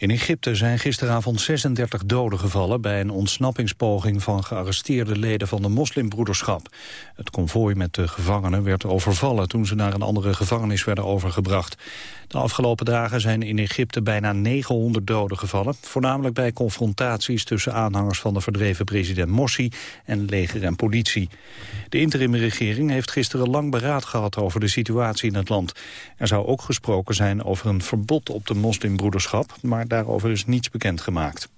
In Egypte zijn gisteravond 36 doden gevallen... bij een ontsnappingspoging van gearresteerde leden van de moslimbroederschap. Het konvooi met de gevangenen werd overvallen... toen ze naar een andere gevangenis werden overgebracht. De afgelopen dagen zijn in Egypte bijna 900 doden gevallen. Voornamelijk bij confrontaties tussen aanhangers van de verdreven president Morsi en leger en politie. De interimregering heeft gisteren lang beraad gehad over de situatie in het land. Er zou ook gesproken zijn over een verbod op de moslimbroederschap, maar daarover is niets bekendgemaakt.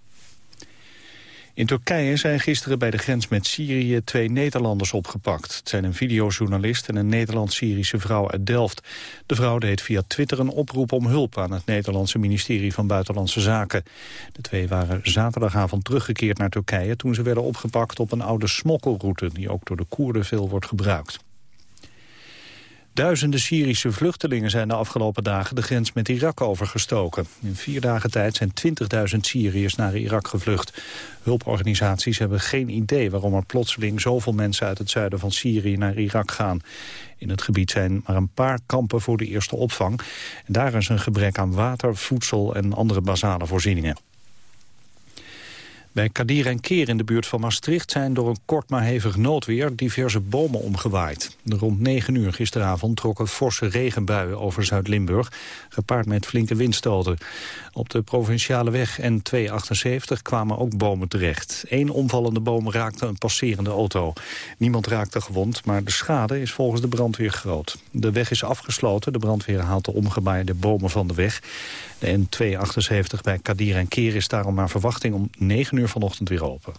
In Turkije zijn gisteren bij de grens met Syrië twee Nederlanders opgepakt. Het zijn een videojournalist en een Nederlands-Syrische vrouw uit Delft. De vrouw deed via Twitter een oproep om hulp aan het Nederlandse ministerie van Buitenlandse Zaken. De twee waren zaterdagavond teruggekeerd naar Turkije toen ze werden opgepakt op een oude smokkelroute die ook door de Koerden veel wordt gebruikt. Duizenden Syrische vluchtelingen zijn de afgelopen dagen de grens met Irak overgestoken. In vier dagen tijd zijn 20.000 Syriërs naar Irak gevlucht. Hulporganisaties hebben geen idee waarom er plotseling zoveel mensen uit het zuiden van Syrië naar Irak gaan. In het gebied zijn maar een paar kampen voor de eerste opvang. En daar is een gebrek aan water, voedsel en andere basale voorzieningen. Bij Kadir en Keer in de buurt van Maastricht zijn door een kort maar hevig noodweer diverse bomen omgewaaid. Rond 9 uur gisteravond trokken forse regenbuien over Zuid-Limburg, gepaard met flinke windstoten. Op de provinciale weg N278 kwamen ook bomen terecht. Eén omvallende boom raakte een passerende auto. Niemand raakte gewond, maar de schade is volgens de brandweer groot. De weg is afgesloten, de brandweer haalt de omgebaaide bomen van de weg. De N278 bij Kadir en Keer is daarom naar verwachting om 9 uur vanochtend weer open.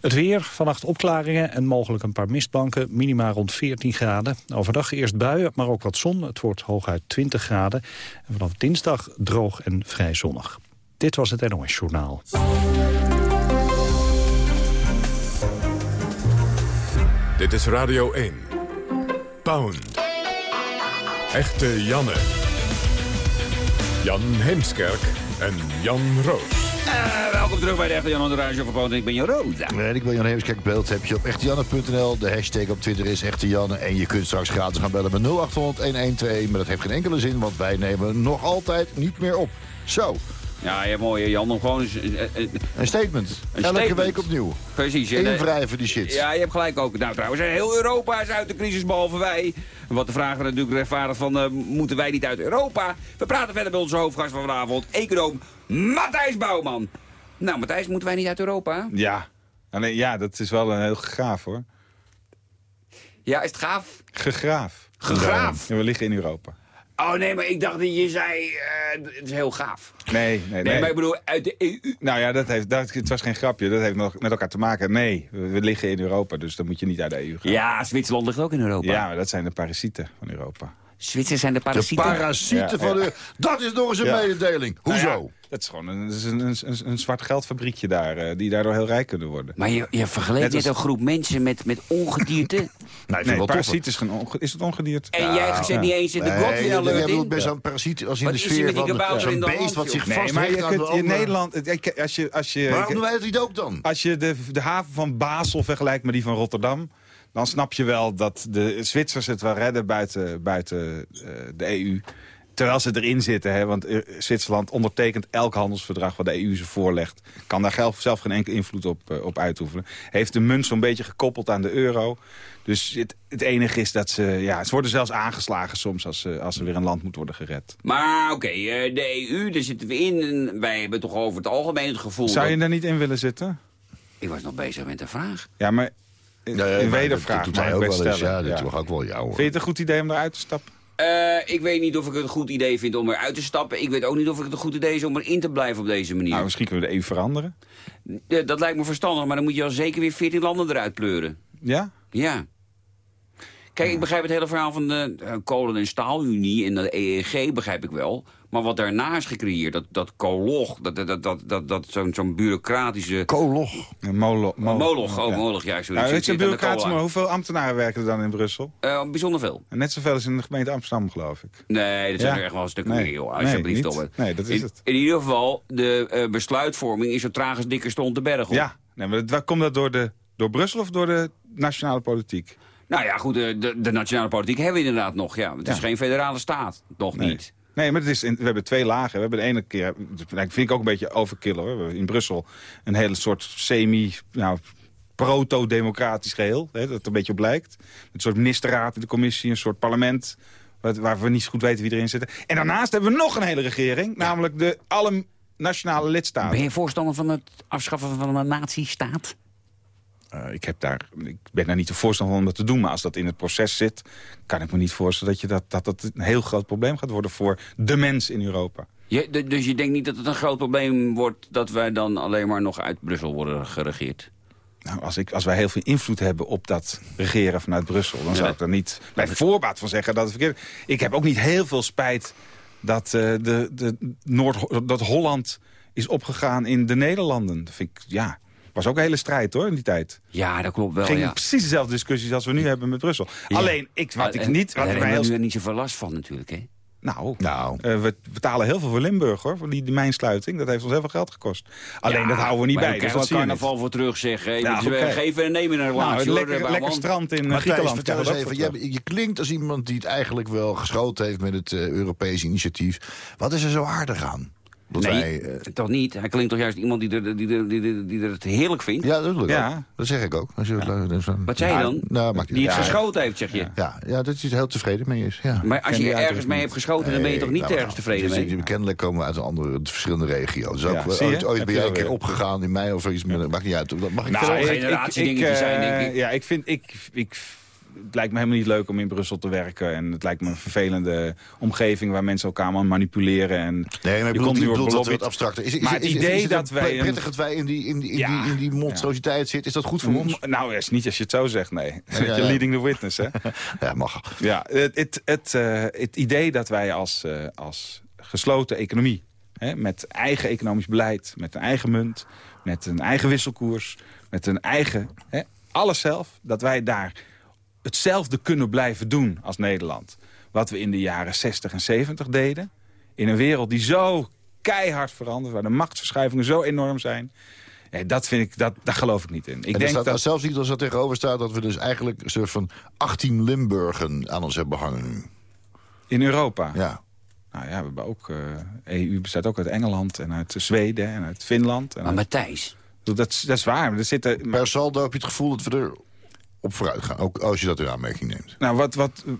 Het weer, vannacht opklaringen en mogelijk een paar mistbanken. Minima rond 14 graden. Overdag eerst buien, maar ook wat zon. Het wordt hooguit 20 graden. En vanaf dinsdag droog en vrij zonnig. Dit was het NOS Journaal. Dit is Radio 1. Pound. Echte Janne. Jan Heemskerk en Jan Roos. Uh, welkom terug bij de Echte Jan Onderhuis van Ik ben Jan. En ik ben Jan Heemskerk. Beeld heb je op echtejanne.nl. De hashtag op Twitter is Echte Janne. En je kunt straks gratis gaan bellen met 0800 112. Maar dat heeft geen enkele zin, want wij nemen nog altijd niet meer op. Zo. Ja, je hebt mooi, Jan. Om gewoon een statement. Een Elke statement. week opnieuw. Precies. Invrijven die shit. Ja, je hebt gelijk ook. Nou, trouwens, heel Europa is uit de crisis, behalve wij. Wat de vragen natuurlijk rechtvaardig van, uh, moeten wij niet uit Europa? We praten verder met onze hoofdgast van vanavond, econoom Matthijs Bouwman. Nou, Matthijs, moeten wij niet uit Europa? Ja. Alleen, ja, dat is wel een heel gaaf, hoor. Ja, is het gaaf? Gegraaf. Gegraaf? Ja, we liggen in Europa. Oh nee, maar ik dacht dat je zei, uh, het is heel gaaf. Nee, nee, nee. Nee, maar ik bedoel, uit de EU... Nou ja, dat heeft, dat, het was geen grapje. Dat heeft nog met elkaar te maken. Nee, we, liggen in Europa, dus dan moet je niet uit de EU gaan. Ja, Zwitserland ligt ook in Europa. Ja, maar dat zijn de parasieten van Europa. Zwitsers zijn de parasieten? De parasieten van de... Dat is nog eens een mededeling. Nou Hoezo? Dat is gewoon een, een, een, een, zwart geldfabriekje daar, uh, die daardoor heel rijk kunnen worden. Maar je, je vergeleek net een groep mensen met, met ongedierte? nee, nee parasiet is, is het ongedierte. En jij zit niet eens in de Godwin alert Jij bedoelt best een parasiet als in de sfeer van zo'n beest wat zich nee, maar je kunt in Nederland... Als je, als je, Waarom doen wij het niet ook dan? Als je de, de haven van Basel vergelijkt met die van Rotterdam dan snap je wel dat de Zwitsers het wel redden buiten, buiten uh, de EU. Terwijl ze erin zitten, hè, want eh, Zwitserland ondertekent elk handelsverdrag wat de EU ze voorlegt. Kan daar zelf geen enkele invloed op, uh, op uitoefenen. Heeft de munt zo'n beetje gekoppeld aan de euro. Dus het, het, enige is dat ze, ja, ze worden zelfs aangeslagen soms als, als er weer een land moet worden gered. Maar oké, okay, de EU, daar zitten we in. En wij hebben toch over het algemeen het gevoel... Zou je daar niet in willen zitten? Ik was nog bezig met de vraag. Ja, maar ja, een wedervraag. Dat doet hij ook wel eens. Ja, dat ja. ook wel jou. Vind je het een goed idee om eruit te stappen? Uh, ik weet niet of ik het een goed idee vind om eruit te stappen. Ik weet ook niet of ik het een goed idee is om erin te blijven op deze manier. Nou, misschien kunnen we het even veranderen. Uh, dat lijkt me verstandig, maar dan moet je al zeker weer 14 landen eruit pleuren. Ja? Ja. Kijk, ik begrijp het hele verhaal van de uh, kolen- en staalunie en de EEG begrijp ik wel. Maar wat daarna is gecreëerd, dat, dat kolog, dat, dat, dat, dat, dat zo'n zo'n bureaucratische... Kolog? Molo, molo, moloch, oh, ja. moloch, ja. Sorry, nou, weet je, bureaucratisch, maar hoeveel ambtenaren werken er dan in Brussel? Uh, bijzonder veel. En net zoveel als in de gemeente Amsterdam, geloof ik. Nee, dat zijn ja. er echt wel een stuk nee. meer, joh. Alsjeblieft, nee, nee, dat is het. In, in ieder geval, de uh, besluitvorming is zo traag als dikke stond de berg op. Ja, nee, maar waar komt dat door, de, door Brussel of door de nationale politiek? Nou ja, goed, de, de, de nationale politiek hebben we inderdaad nog. Ja. Het is geen federale staat. Nog Nee. niet. Nee, maar het is, in- we hebben twee lagen. We hebben de ene keer, dat vind ik ook een beetje overkill hoor. We hebben in Brussel een hele soort semi, nou, proto-democratisch geheel. Hè, dat een beetje op lijkt. Een soort ministerraad in de commissie, een soort parlement. wat- Waar we niet zo goed weten wie erin zitten. En daarnaast hebben we nog een hele regering. Namelijk de alle nationale lidstaten. Ben je voorstander van het afschaffen van een nazistaat? Eh, ik, heb daar, ik ben daar niet de voorstander van om dat te doen. Maar als dat in het proces zit, kan ik me niet voorstellen... dat je dat, dat, dat een heel groot probleem gaat worden voor de mens in Europa. Je, dus je denkt niet dat het een groot probleem wordt... dat wij dan alleen maar nog uit Brussel worden geregeerd? Nou, als, ik, als wij heel veel invloed hebben op dat regeren vanuit Brussel... dan zou ik er niet bij voorbaat van zeggen dat het verkeerd is. Ik heb ook niet heel veel spijt dat, eh, de, de Noord, dat Holland is opgegaan in de Nederlanden. Dat vind ik, ja, was ook een hele strijd hoor in die tijd. Ja, dat klopt wel, Ging ja. precies dezelfde discussies als we nu hebben met Brussel. Alleen, ik, wat ik En- niet... Daar Wat ik hebben we heel, nu niet zoveel last van natuurlijk, hè? nou, Nou, eh, we betalen heel veel voor Limburg hoor, voor die, die mijnsluiting. Dat heeft ons heel veel geld gekost. Alleen Ja, dat houden we niet bij. Dus dat niet. carnaval voor terug, zeg. we oké. geven en nemen een Nou, relatie, hoor, lekker, de lekker strand in eh, Maar Thijs, Griekenland. vertel eens krijgen we even. Je, je klinkt als iemand die het eigenlijk wel geschoten heeft met het eh, Europese initiatief. Wat is er zo aardig aan? Dat Nee, wij, eh, toch niet. Hij klinkt toch juist iemand die er, die, er, die, er, die er het heerlijk vindt? ja, dat, Ja. ook. dat zeg ik ook. Als je, dus, Wat zei je dan? Nou, maakt die niet het geschoten heeft, zeg je. Ja, ja, dat je er heel tevreden mee is. Ja. Maar als Ken je ergens mee hebt geschoten, dan ben je toch niet nou, ergens tevreden dus, mee? Kennelijk komen we uit een andere, verschillende regio's. Dus ook, ooit, ooit ben je jij een keer opgegaan in mij of iets. Maakt niet uit. Dat mag ik Nou, ik- generatiedingetje ik, zijn, eh, denk ik. Ja, ik vind... Ik, ik, het lijkt me helemaal niet leuk om in Brussel te werken. En het lijkt me een vervelende omgeving waar mensen elkaar allemaal manipuleren. En Nee, maar je ik bedoel, komt ik nu bedoel op dat het abstracter is. is, Maar het is- idee het dat wij prettig dat wij in die, in die, in Ja, die, in die monstrositeit zitten, is dat goed voor ons? Nou, is niet als je het zo zegt, nee. Je ja. leading the witness, hè? Ja, mag. Ja, het, het, het, eh, het idee dat wij als, eh, als gesloten economie... Hè, met eigen economisch beleid, met een eigen munt... met een eigen wisselkoers, met een eigen... Hè, alles zelf, dat wij daar hetzelfde kunnen blijven doen als Nederland. Wat we in de jaren 60 en 70 deden. In een wereld die zo keihard verandert... waar de machtsverschuivingen zo enorm zijn... Ja, dat vind ik, dat, daar geloof ik niet in. Ik en denk staat dat, zelfs niet als er tegenover staat dat we dus eigenlijk een soort van 18 Limburgen aan ons hebben hangen nu. in Europa... Ja. Nou ja, we hebben ook... eh EU bestaat ook uit Engeland en uit Zweden en uit Finland. En Maar uit- Matthijs, dat, is- dat is waar. maar Er zitten, maar- Per saldo heb je het gevoel dat we er op vooruit gaan. Ook als je dat in aanmerking neemt. nou, wat, wat, eh,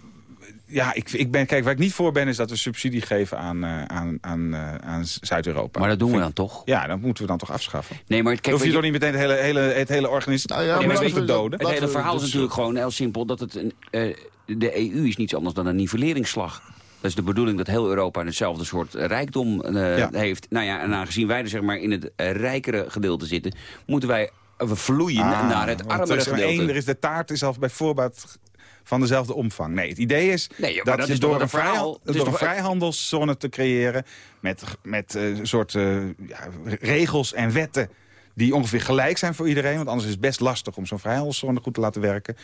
ja, ik, ik ben, kijk, waar ik niet voor ben, is dat we subsidie geven aan, eh, aan, aan, eh, aan Zuid-Europa. maar dat doen we dan toch? Ja, dat moeten we dan toch afschaffen. Nee, maar kijk, hoef je weet toch niet meteen het hele, hele, het hele organisatie Nou ja, maar organisme te je- doden? Het hele verhaal is dat is- natuurlijk gewoon heel simpel... dat het een, eh, de EU is niets anders dan een nivelleringsslag. Dat is de bedoeling dat heel Europa hetzelfde soort rijkdom eh, Ja. heeft. Nou ja, en aangezien wij er zeg maar in het rijkere gedeelte zitten... moeten wij we vloeien Ah, naar het armere er is gedeelte. één, er is de taart is al bij voorbaat van dezelfde omvang. Nee, het idee is Nee, dat, dat je is door, een, een verhaal? vrijhandelszone te creëren... met, met eh, een soort eh, ja, regels en wetten die ongeveer gelijk zijn voor iedereen... want anders is het best lastig om zo'n vrijhandelszone goed te laten werken...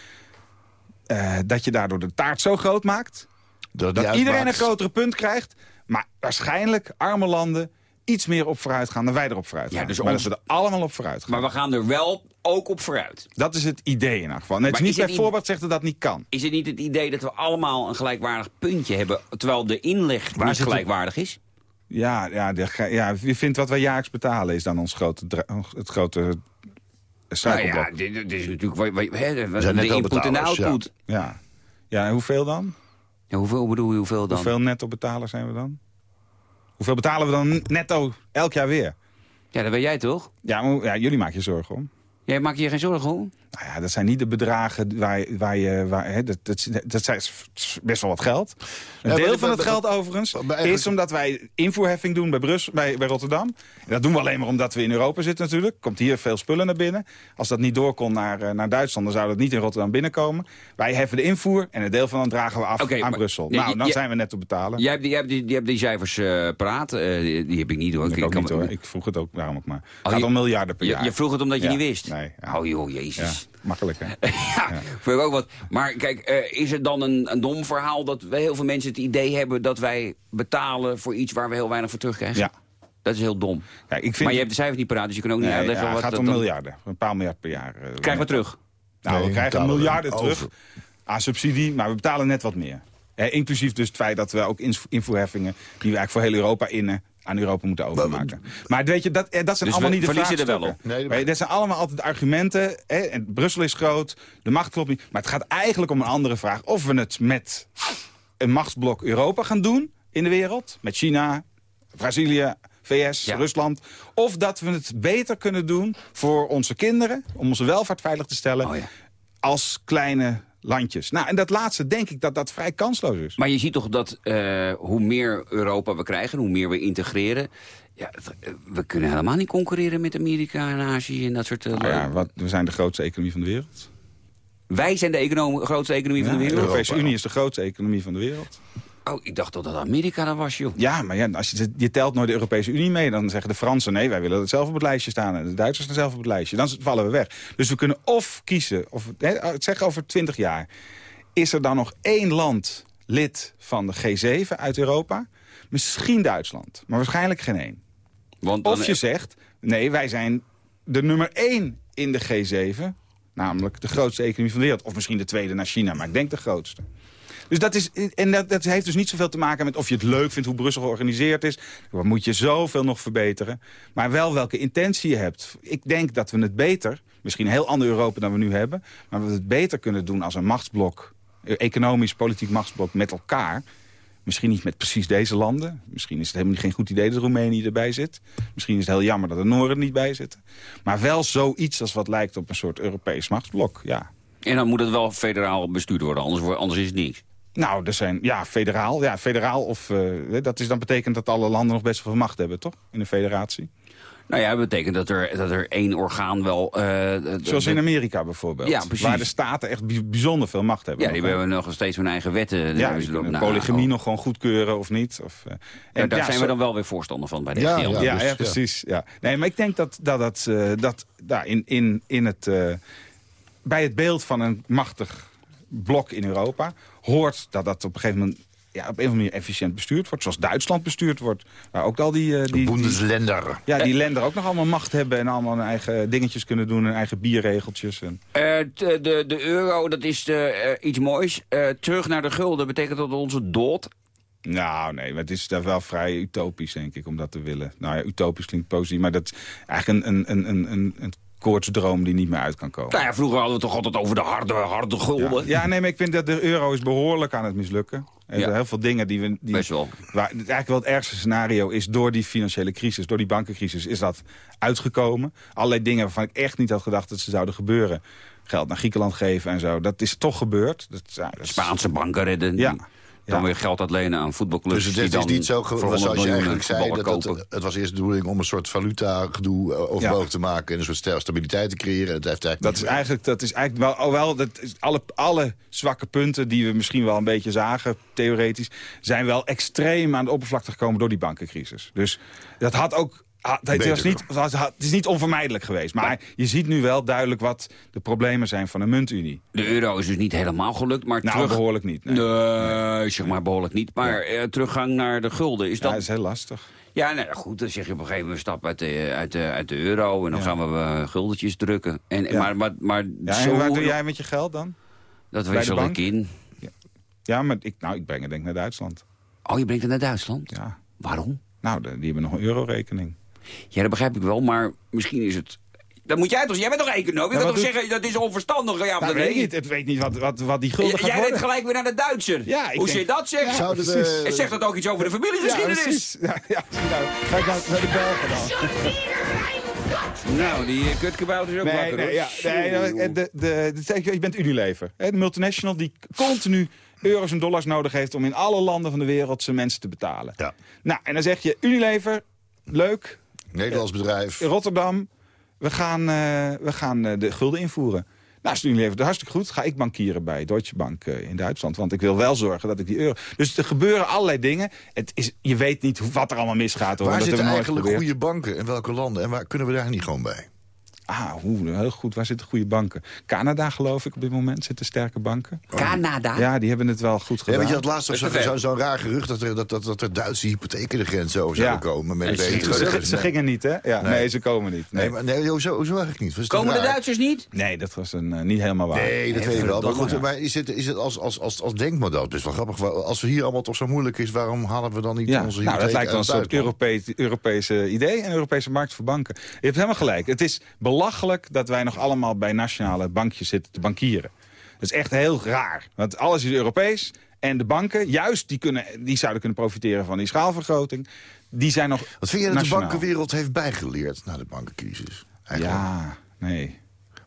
eh, dat je daardoor de taart zo groot maakt... Dat, iedereen een grotere punt krijgt... maar waarschijnlijk arme landen iets meer op vooruit gaan dan wij erop vooruit gaan. Ja, dus maar ons- dat we er allemaal op vooruit gaan. Maar we gaan er wel ook op vooruit. Dat is het idee in elk geval. Net Maar niet is bij voorbaat zegt dat dat niet kan. Is het niet het idee dat we allemaal een gelijkwaardig puntje hebben... terwijl de inleg niet het- gelijkwaardig is? Ja, ja, de, ja, wie vindt wat wij jaarlijks betalen is dan ons grote, het grote Nou ja, dit, dit is natuurlijk wat, wat, hè, de, zijn de input en de betalers, ja. output. ja. ja. en hoeveel dan? Ja, hoeveel bedoel je, hoeveel dan? Hoeveel netto betalers zijn we dan? Hoeveel betalen we dan netto elk jaar weer? Ja, dat weet jij toch? Ja, maar, ja jullie maken je zorgen om. Jij maakt je geen zorgen om? Nou ja, dat zijn niet de bedragen waar, je- waar je... Waar, hè, dat, dat, dat zijn best wel wat geld. Een deel dat- van het dat- geld overigens is omdat wij invoerheffing doen bij, Brussel, bij, bij Rotterdam. En dat doen we alleen maar omdat we in Europa zitten natuurlijk. Komt hier veel spullen naar binnen. Als dat niet door kon naar, eh, naar Duitsland, dan zou dat niet in Rotterdam binnenkomen. Wij heffen de invoer en een deel van dan dragen we af aan maar- Brussel. Nou, dan zijn we net te betalen. Jij hebt die, jij hebt die, die, hebt die cijfers eh paraat. Eh, die, die heb ik niet hoor. ik ook kan- niet hoor. Ik vroeg het ook daarom ook maar. Het Oh, gaat om miljarden per je, jaar. je vroeg het omdat je Ja, niet wist? nee, ja. Oh joh, Ja, jezus. makkelijk hè. Ja, vind ik ook wat. Maar kijk, eh, is het dan een, een dom verhaal dat we heel veel mensen het idee hebben dat wij betalen voor iets waar we heel weinig voor terugkrijgen? Ja. Dat is heel dom. Ja, ik vind, Maar je hebt de cijfers niet paraat, dus je kan ook niet Nee, uitleggen ja, wat het gaat dat om dan- miljarden. Een paar miljard per jaar. eh, Krijgen we terug. Nou, Nee, we krijgen miljarden over. terug. aan subsidie, maar we betalen net wat meer. Eh, inclusief dus het feit dat we ook invoerheffingen... die we eigenlijk voor heel Europa innen aan Europa moeten overmaken. Maar weet je, dat, eh, dat zijn Dus allemaal niet de verliezen er wel vraagstukken. op. Nee, dat- zijn allemaal altijd argumenten. Hè, en Brussel is groot, de macht klopt niet. Maar het gaat eigenlijk om een andere vraag. Of we het met een machtsblok Europa gaan doen in de wereld. Met China, Brazilië, VS, Ja. Rusland. Of dat we het beter kunnen doen voor onze kinderen. Om onze welvaart veilig te stellen. Oh ja. Als kleine landjes. Nou, en dat laatste denk ik dat dat vrij kansloos is. Maar je ziet toch dat eh, hoe meer Europa we krijgen, hoe meer we integreren... Ja, eh, we kunnen helemaal niet concurreren met Amerika en Azië en dat soort... Nou ja, wat, we zijn de grootste economie van de wereld. Wij zijn de econom- grootste economie van de wereld. de Europese Unie is de grootste economie van de wereld. Oh, ik dacht dat dat Amerika dat was, joh. Ja, maar ja, als je, je telt nooit de Europese Unie mee... dan zeggen de Fransen, nee, wij willen het zelf op het lijstje staan... en de Duitsers staan zelf op het lijstje. Dan vallen we weg. Dus we kunnen of kiezen, of hè, zeg over 20 jaar... is er dan nog één land lid van de G7 uit Europa? Misschien Duitsland, maar waarschijnlijk geen één. Want dan, Of je zegt, nee, wij zijn de nummer één in de G7... namelijk de grootste economie van de wereld. Of misschien de tweede naar China, maar ik denk de grootste. Dus dat, is, en dat, dat heeft dus niet zoveel te maken met of je het leuk vindt... hoe Brussel georganiseerd is. Dan moet je zoveel nog verbeteren. Maar wel welke intentie je hebt. Ik denk dat we het beter, misschien een heel ander Europa dan we nu hebben... maar we het beter kunnen doen als een machtsblok... eh, economisch, politiek machtsblok met elkaar... Misschien niet met precies deze landen. Misschien is het helemaal geen goed idee dat Roemenië erbij zit. Misschien is het heel jammer dat de Noorden niet bij zitten. Maar wel zoiets als wat lijkt op een soort Europees machtsblok, ja. En dan moet het wel federaal bestuurd worden, anders, anders is het niks. Nou, er zijn, ja, federaal. Ja, federaal of, eh, dat is dan betekent dat alle landen nog best wel veel macht hebben, toch? In een federatie. Nou ja, dat betekent dat er, dat er één orgaan wel... eh, Zoals in Amerika bijvoorbeeld. Ja, precies. Waar de staten echt bij- bijzonder veel macht hebben. Ja, die hebben nog steeds hun eigen wetten. Daar ja, die polygamie nog gewoon goedkeuren of niet. Of, eh, Ja, daar ja, zijn zo- we dan wel weer voorstander van bij de Ja, ja. Ja, dus, ja, ja. precies. Ja. Nee, maar ik denk dat dat, dat, eh, dat daar in, in, in het, eh, bij het beeld van een machtig blok in Europa hoort dat dat op een gegeven moment ja, op een of andere manier efficiënt bestuurd wordt. Zoals Duitsland bestuurd wordt. Waar ook al die, eh, die, Bundesländer. ja, die landen ook nog allemaal macht hebben... en allemaal hun eigen dingetjes kunnen doen, hun eigen bierregeltjes. En... Eh, t- de, de euro, dat is de, eh, iets moois. Eh, terug naar de gulden betekent dat onze dood. Nou, nee, maar het is daar wel vrij utopisch, denk ik, om dat te willen. Nou ja, utopisch klinkt positief, maar dat is eigenlijk een, een, een, een, een koortsdroom die niet meer uit kan komen. Nou ja, vroeger hadden we het toch altijd over de harde, harde gulden. Ja. ja, nee, maar ik vind dat de euro is behoorlijk aan het mislukken. Er Ja. zijn heel veel dingen die we... Die, Best wel. Waar, eigenlijk wel het ergste scenario is door die financiële crisis, door die bankencrisis, is dat uitgekomen. Allerlei dingen waarvan ik echt niet had gedacht dat ze zouden gebeuren. Geld naar Griekenland geven en zo. Dat is toch gebeurd. Dat, ja, dat is- Spaanse banken redden. Ja. Die Dan Ja. weer geld uitlenen aan voetbalclubs. Dus het, die het is dan niet zo, ge- voor 100 zoals je eigenlijk zei, dat het, het was eerst de bedoeling om een soort valuta-gedoe eh, overbodig Ja. te maken... en een soort stabiliteit te creëren. Het heeft eigenlijk Dat is eigenlijk, dat is eigenlijk wel, oh wel dat is alle, alle zwakke punten die we misschien wel een beetje zagen, theoretisch, zijn wel extreem aan de oppervlakte gekomen door die bankencrisis. Dus dat had ook. Ah, Het, was niet, het, is niet onvermijdelijk geweest. Maar je ziet nu wel duidelijk wat de problemen zijn van een muntunie. De euro is dus niet helemaal gelukt, maar Nou, terug... behoorlijk niet. Nee. Nee, zeg maar behoorlijk niet. Maar eh, teruggang naar de gulden, is Ja, dat... dat is heel lastig. Ja, nou goed, dan zeg je op een gegeven moment stap uit de, uit de, uit de euro... en dan Ja. gaan we eh, guldetjes drukken. En, Ja. Maar, maar, maar Ja, zo, en waar doe jij met je geld dan? dat de wissel ik in. Ja, maar ik, nou, ik breng het denk ik naar Duitsland. Oh, je brengt het naar Duitsland? Ja. Waarom? Nou, de- die hebben nog een eurorekening. Ja, dat begrijp ik wel, maar misschien is het... Dat moet jij toch... Jij bent toch econoom? Je Ja, kan toch doet- zeggen, dat is onverstandig? Ja, Nou, nee? weet ik niet. Het weet niet wat, wat, wat die gulden gaat Jij worden. rent gelijk weer naar de Duitser. Ja, ik Hoe denk- je dat zegt? Precies. En zegt dat ook iets over de ja, familiegeschiedenis? precies. Ja, ja, nou, ga ik nou naar de Belgen dan. nou, die uh, kutkebouter is ook Nee, wakker, nee, hoor. ja, nee, nou, de, de, de, zeg je je bent Unilever. hè, De multinational die continu euro's en dollars nodig heeft... om in alle landen van de wereld zijn mensen te betalen. Ja. Nou, en dan zeg je Unilever, leuk, Nederlands bedrijf. Rotterdam... we gaan, eh, we gaan eh, de gulden invoeren. Nou, Unilever hartstikke goed. Ga ik bankieren bij Deutsche Bank eh, in Duitsland. Want ik wil wel zorgen dat ik die euro... Dus er gebeuren allerlei dingen. Het is, je weet niet wat er allemaal misgaat. Hoor, Waar zitten eigenlijk goede banken? In welke landen? En waar kunnen we daar niet gewoon bij? Ah, hoe, heel goed. Waar zitten goede banken? Canada, geloof ik, op dit moment zitten sterke banken. Canada? Ja, die hebben het wel goed Ja, gedaan. weet je, dat laatste was Dat is te zo'n zo raar gerucht dat er, dat, dat, dat er Duitse hypotheken de grens over zouden Ja. komen. Met En ze, gingen niet, hè? Ja, nee. Nee. ze komen niet. Nee, Nee, maar nee, hoezo, hoezo eigenlijk niet? Was Komen de? Duitsers niet? nee dat was een, eh, niet helemaal waar. Nee, dat weet ik wel. Maar goed, maar is het, is het als, als, als, als denkmodel best wel grappig. Als we hier allemaal toch zo moeilijk is, waarom halen we dan niet Ja, onze nou, dat hypotheken lijkt wel een soort Europese idee. Een Europese markt voor banken. Je hebt helemaal gelijk. Het is belachelijk dat wij nog allemaal bij nationale bankjes zitten te bankieren. Dat is echt heel raar. Want alles is Europees. En de banken, juist, die, kunnen, die zouden kunnen profiteren van die schaalvergroting. Die zijn nog Wat vind je dat de bankenwereld heeft bijgeleerd na de bankencrisis? Eigenlijk? Ja, nee.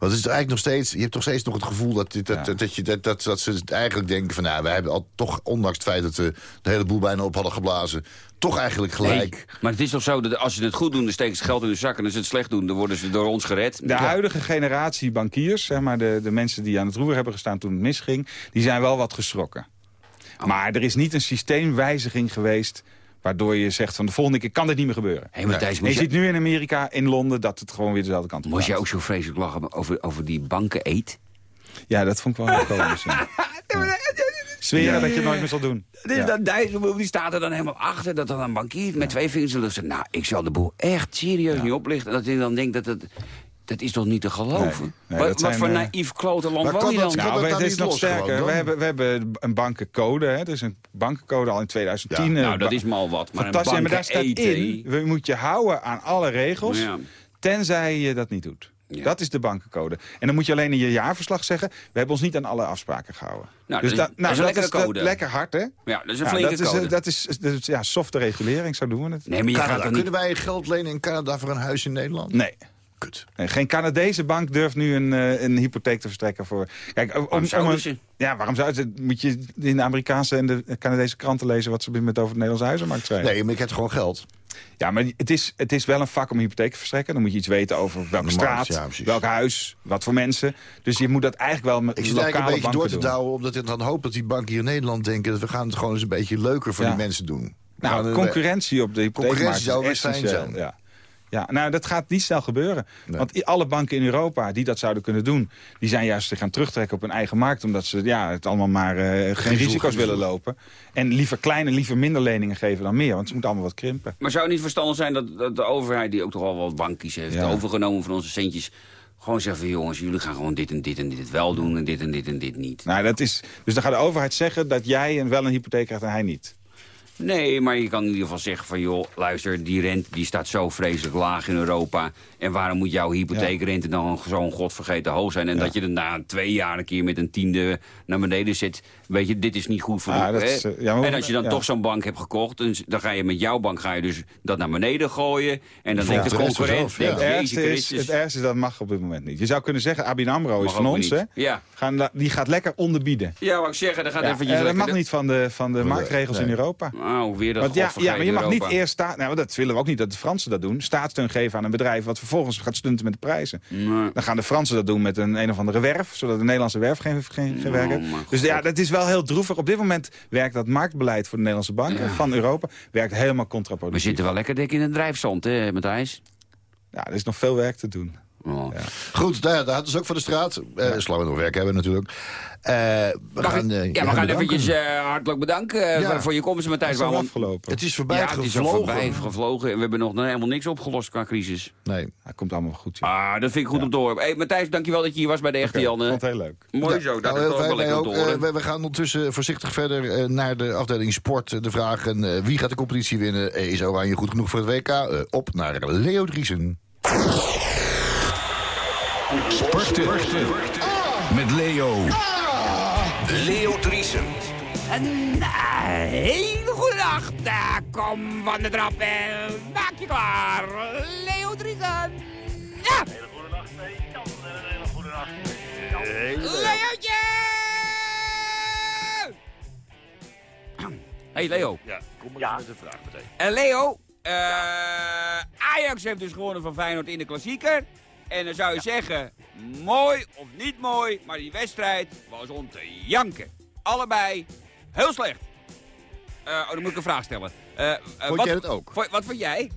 Want het is eigenlijk nog steeds, je hebt toch steeds nog het gevoel dat, dat, Ja. dat, dat, je, dat, dat, dat ze het eigenlijk denken van... nou, wij hebben al toch, ondanks het feit dat we de hele boel bijna op hadden geblazen... toch eigenlijk gelijk. Nee, maar het is toch zo dat als ze het goed doen, dan steken ze geld in de zak. En als ze het slecht doen, dan worden ze door ons gered. De huidige generatie bankiers, zeg maar de, de mensen die aan het roer hebben gestaan toen het misging... die zijn wel wat geschrokken. Oh. Maar er is niet een systeemwijziging geweest... waardoor je zegt van de volgende keer kan dit niet meer gebeuren. Hé, Matthijs, En je je, ziet nu in Amerika, in Londen, dat het gewoon weer dezelfde kant op moest je gaat. ook zo vreselijk lachen over, over die banken eet? Ja, dat vond ik wel heel komisch. ja. Ja. Zweren dat je het nooit meer zal doen. Dus Ja. dat die staat er dan helemaal achter. Dat dan een bankier met twee vingers in de lucht zegt... nou, ik zal de boel echt serieus niet oplichten. Dat ik dan denk dat het... Dat is toch niet te geloven? Nee, nee, wat dat wat zijn, voor eh, naïef klote land Maar woon je dan? Nou, dat we- dan het is niet nog sterker. We hebben, we hebben een bankencode. Hè? Dus een bankencode al in 2010. Ja. eh, nou, dat is maar al wat. Maar Fantastisch. een Maar daar staat in, we moet je houden aan alle regels, Ja. tenzij je dat niet doet. Ja. Dat is de bankencode. En dan moet je alleen in je jaarverslag zeggen... we hebben ons niet aan alle afspraken gehouden. Nou, dat is- da- dat is een lekkere dat- code. lekker hard, hè? Ja, dat is een Ja, flinke dat is, code. dat is, dat is ja, softe regulering, zo doen we het. nee, maar je gaat Canada, toch niet... kunnen wij geld lenen in Canada voor een huis in Nederland? Nee. Kut. Nee, geen Canadese bank durft nu een, eh, een hypotheek te verstrekken voor... Kijk, om, om een- ze? Ja, waarom zou het? Moet je in de Amerikaanse en de Canadese kranten lezen... wat ze met over de Nederlandse huizenmarkt schrijven? Nee, maar ik heb gewoon geld. Ja, maar het is, het is wel een vak om hypotheek te verstrekken. Dan moet je iets weten over welke markt, straat, ja, welk huis, wat voor mensen. Dus je moet dat eigenlijk wel met Ik zit lokale eigenlijk een beetje door banken te doen. douwen... omdat ik dan hoop dat die banken hier in Nederland denken... dat we gaan het gewoon eens een beetje leuker voor Ja. die mensen doen. Nou, eh, concurrentie op de hypotheekmarkt Concurrentie zou essentieel. zijn. Ja. Ja, nou, dat gaat niet snel gebeuren. Nee. Want alle banken in Europa die dat zouden kunnen doen... die zijn juist zich gaan terugtrekken op hun eigen markt... omdat ze ja, het allemaal maar eh, geen risico's willen lopen. En liever kleine, liever minder leningen geven dan meer. Want ze moeten allemaal wat krimpen. Maar zou het niet verstandig zijn dat, dat de overheid, die ook toch al wat bankjes heeft... Ja. overgenomen van onze centjes... gewoon zegt van jongens, jullie gaan gewoon dit en dit en dit wel doen... en dit en dit en dit niet. Nou, dat is, dus dan gaat de overheid zeggen dat jij een, wel een hypotheek krijgt en hij niet. Nee, maar je kan in ieder geval zeggen van... joh, luister, die rente die staat zo vreselijk laag in Europa... en waarom moet jouw hypotheekrente dan zo'n godvergeten hoog zijn... en dat je er na twee jaar een keer met een tiende naar beneden zit... weet je, dit is niet goed voor Ja, de- dat hè? is, eh, ja, En als je dan ja. toch zo'n bank hebt gekocht... dan, dan ga je met jouw bank ga je dus dat naar beneden gooien... en dan Ja. denkt de concurrent... denkt, Het ergste, is, het ergste is dat mag op dit moment niet. Je zou kunnen zeggen, ABN AMRO is van ons, hè? Gaan, die gaat lekker onderbieden. ja, wat ik zeggen, dan gaat Ja, eventjes eh, dat lekker... mag niet van de, van de marktregels nee. in Europa. Nou, weer dat Want ja, ja, maar je mag Europa. niet eerst staat. Nou, dat willen we ook niet dat de Fransen dat doen. Staatssteun geven aan een bedrijf wat vervolgens gaat stunten met de prijzen. Nee. Dan gaan de Fransen dat doen met een een of andere werf, zodat de Nederlandse werf geen, geen, geen werk Oh, heeft. Dus ja, dat is wel heel droevig. Op dit moment werkt dat marktbeleid voor de Nederlandse banken van Europa werkt helemaal We contraproductief. zitten wel lekker dik in het drijfzand, hè, Matthijs? Ja, er is nog veel werk te doen. Oh. Ja. Goed, nou ja, daar hadden ze ook van de straat. Eh Zolang we nog werk hebben natuurlijk. Eh, we Mag gaan, eh, ja, we gaan eventjes eh, hartelijk bedanken eh, Ja. voor- je komst, Het Matthijs is al Bouwman. afgelopen. Het is voorbij Ja, het is voorbij gevlogen. En we hebben nog helemaal niks opgelost qua crisis. Nee. Dat komt allemaal goed. joh. Ah, dat vind ik goed om te horen. Hey, Matthijs, dankjewel dat je hier was bij de Echte Oké, Janne. vond het heel leuk. Mooi zo, dat Nou, is wel lekker ook. horen. Eh, we, we gaan ondertussen voorzichtig verder eh, naar de afdeling sport. Eh, De vraag eh, wie gaat de competitie winnen? Eh, is Oranje goed genoeg voor het WK? Eh, op naar Leo Driesen. Sporten. Met Leo. Leo Driesen. Een eh, hele goede nacht. Eh, kom van de trap en maak je klaar. Leo Driesen. Ja! Hele goede nacht, Jan. Een hele goede nacht. Leootje! Hey Leo. Ja, kom maar met een vraag meteen. En Leo, eh, Ajax heeft dus gewonnen van Feyenoord in de klassieker. En dan zou je zeggen, mooi of niet mooi, maar die wedstrijd was om te janken. Allebei heel slecht. Eh, oh, dan moet ik een vraag stellen. Eh, eh, Vond wat, jij het ook? vo- wat vond jij?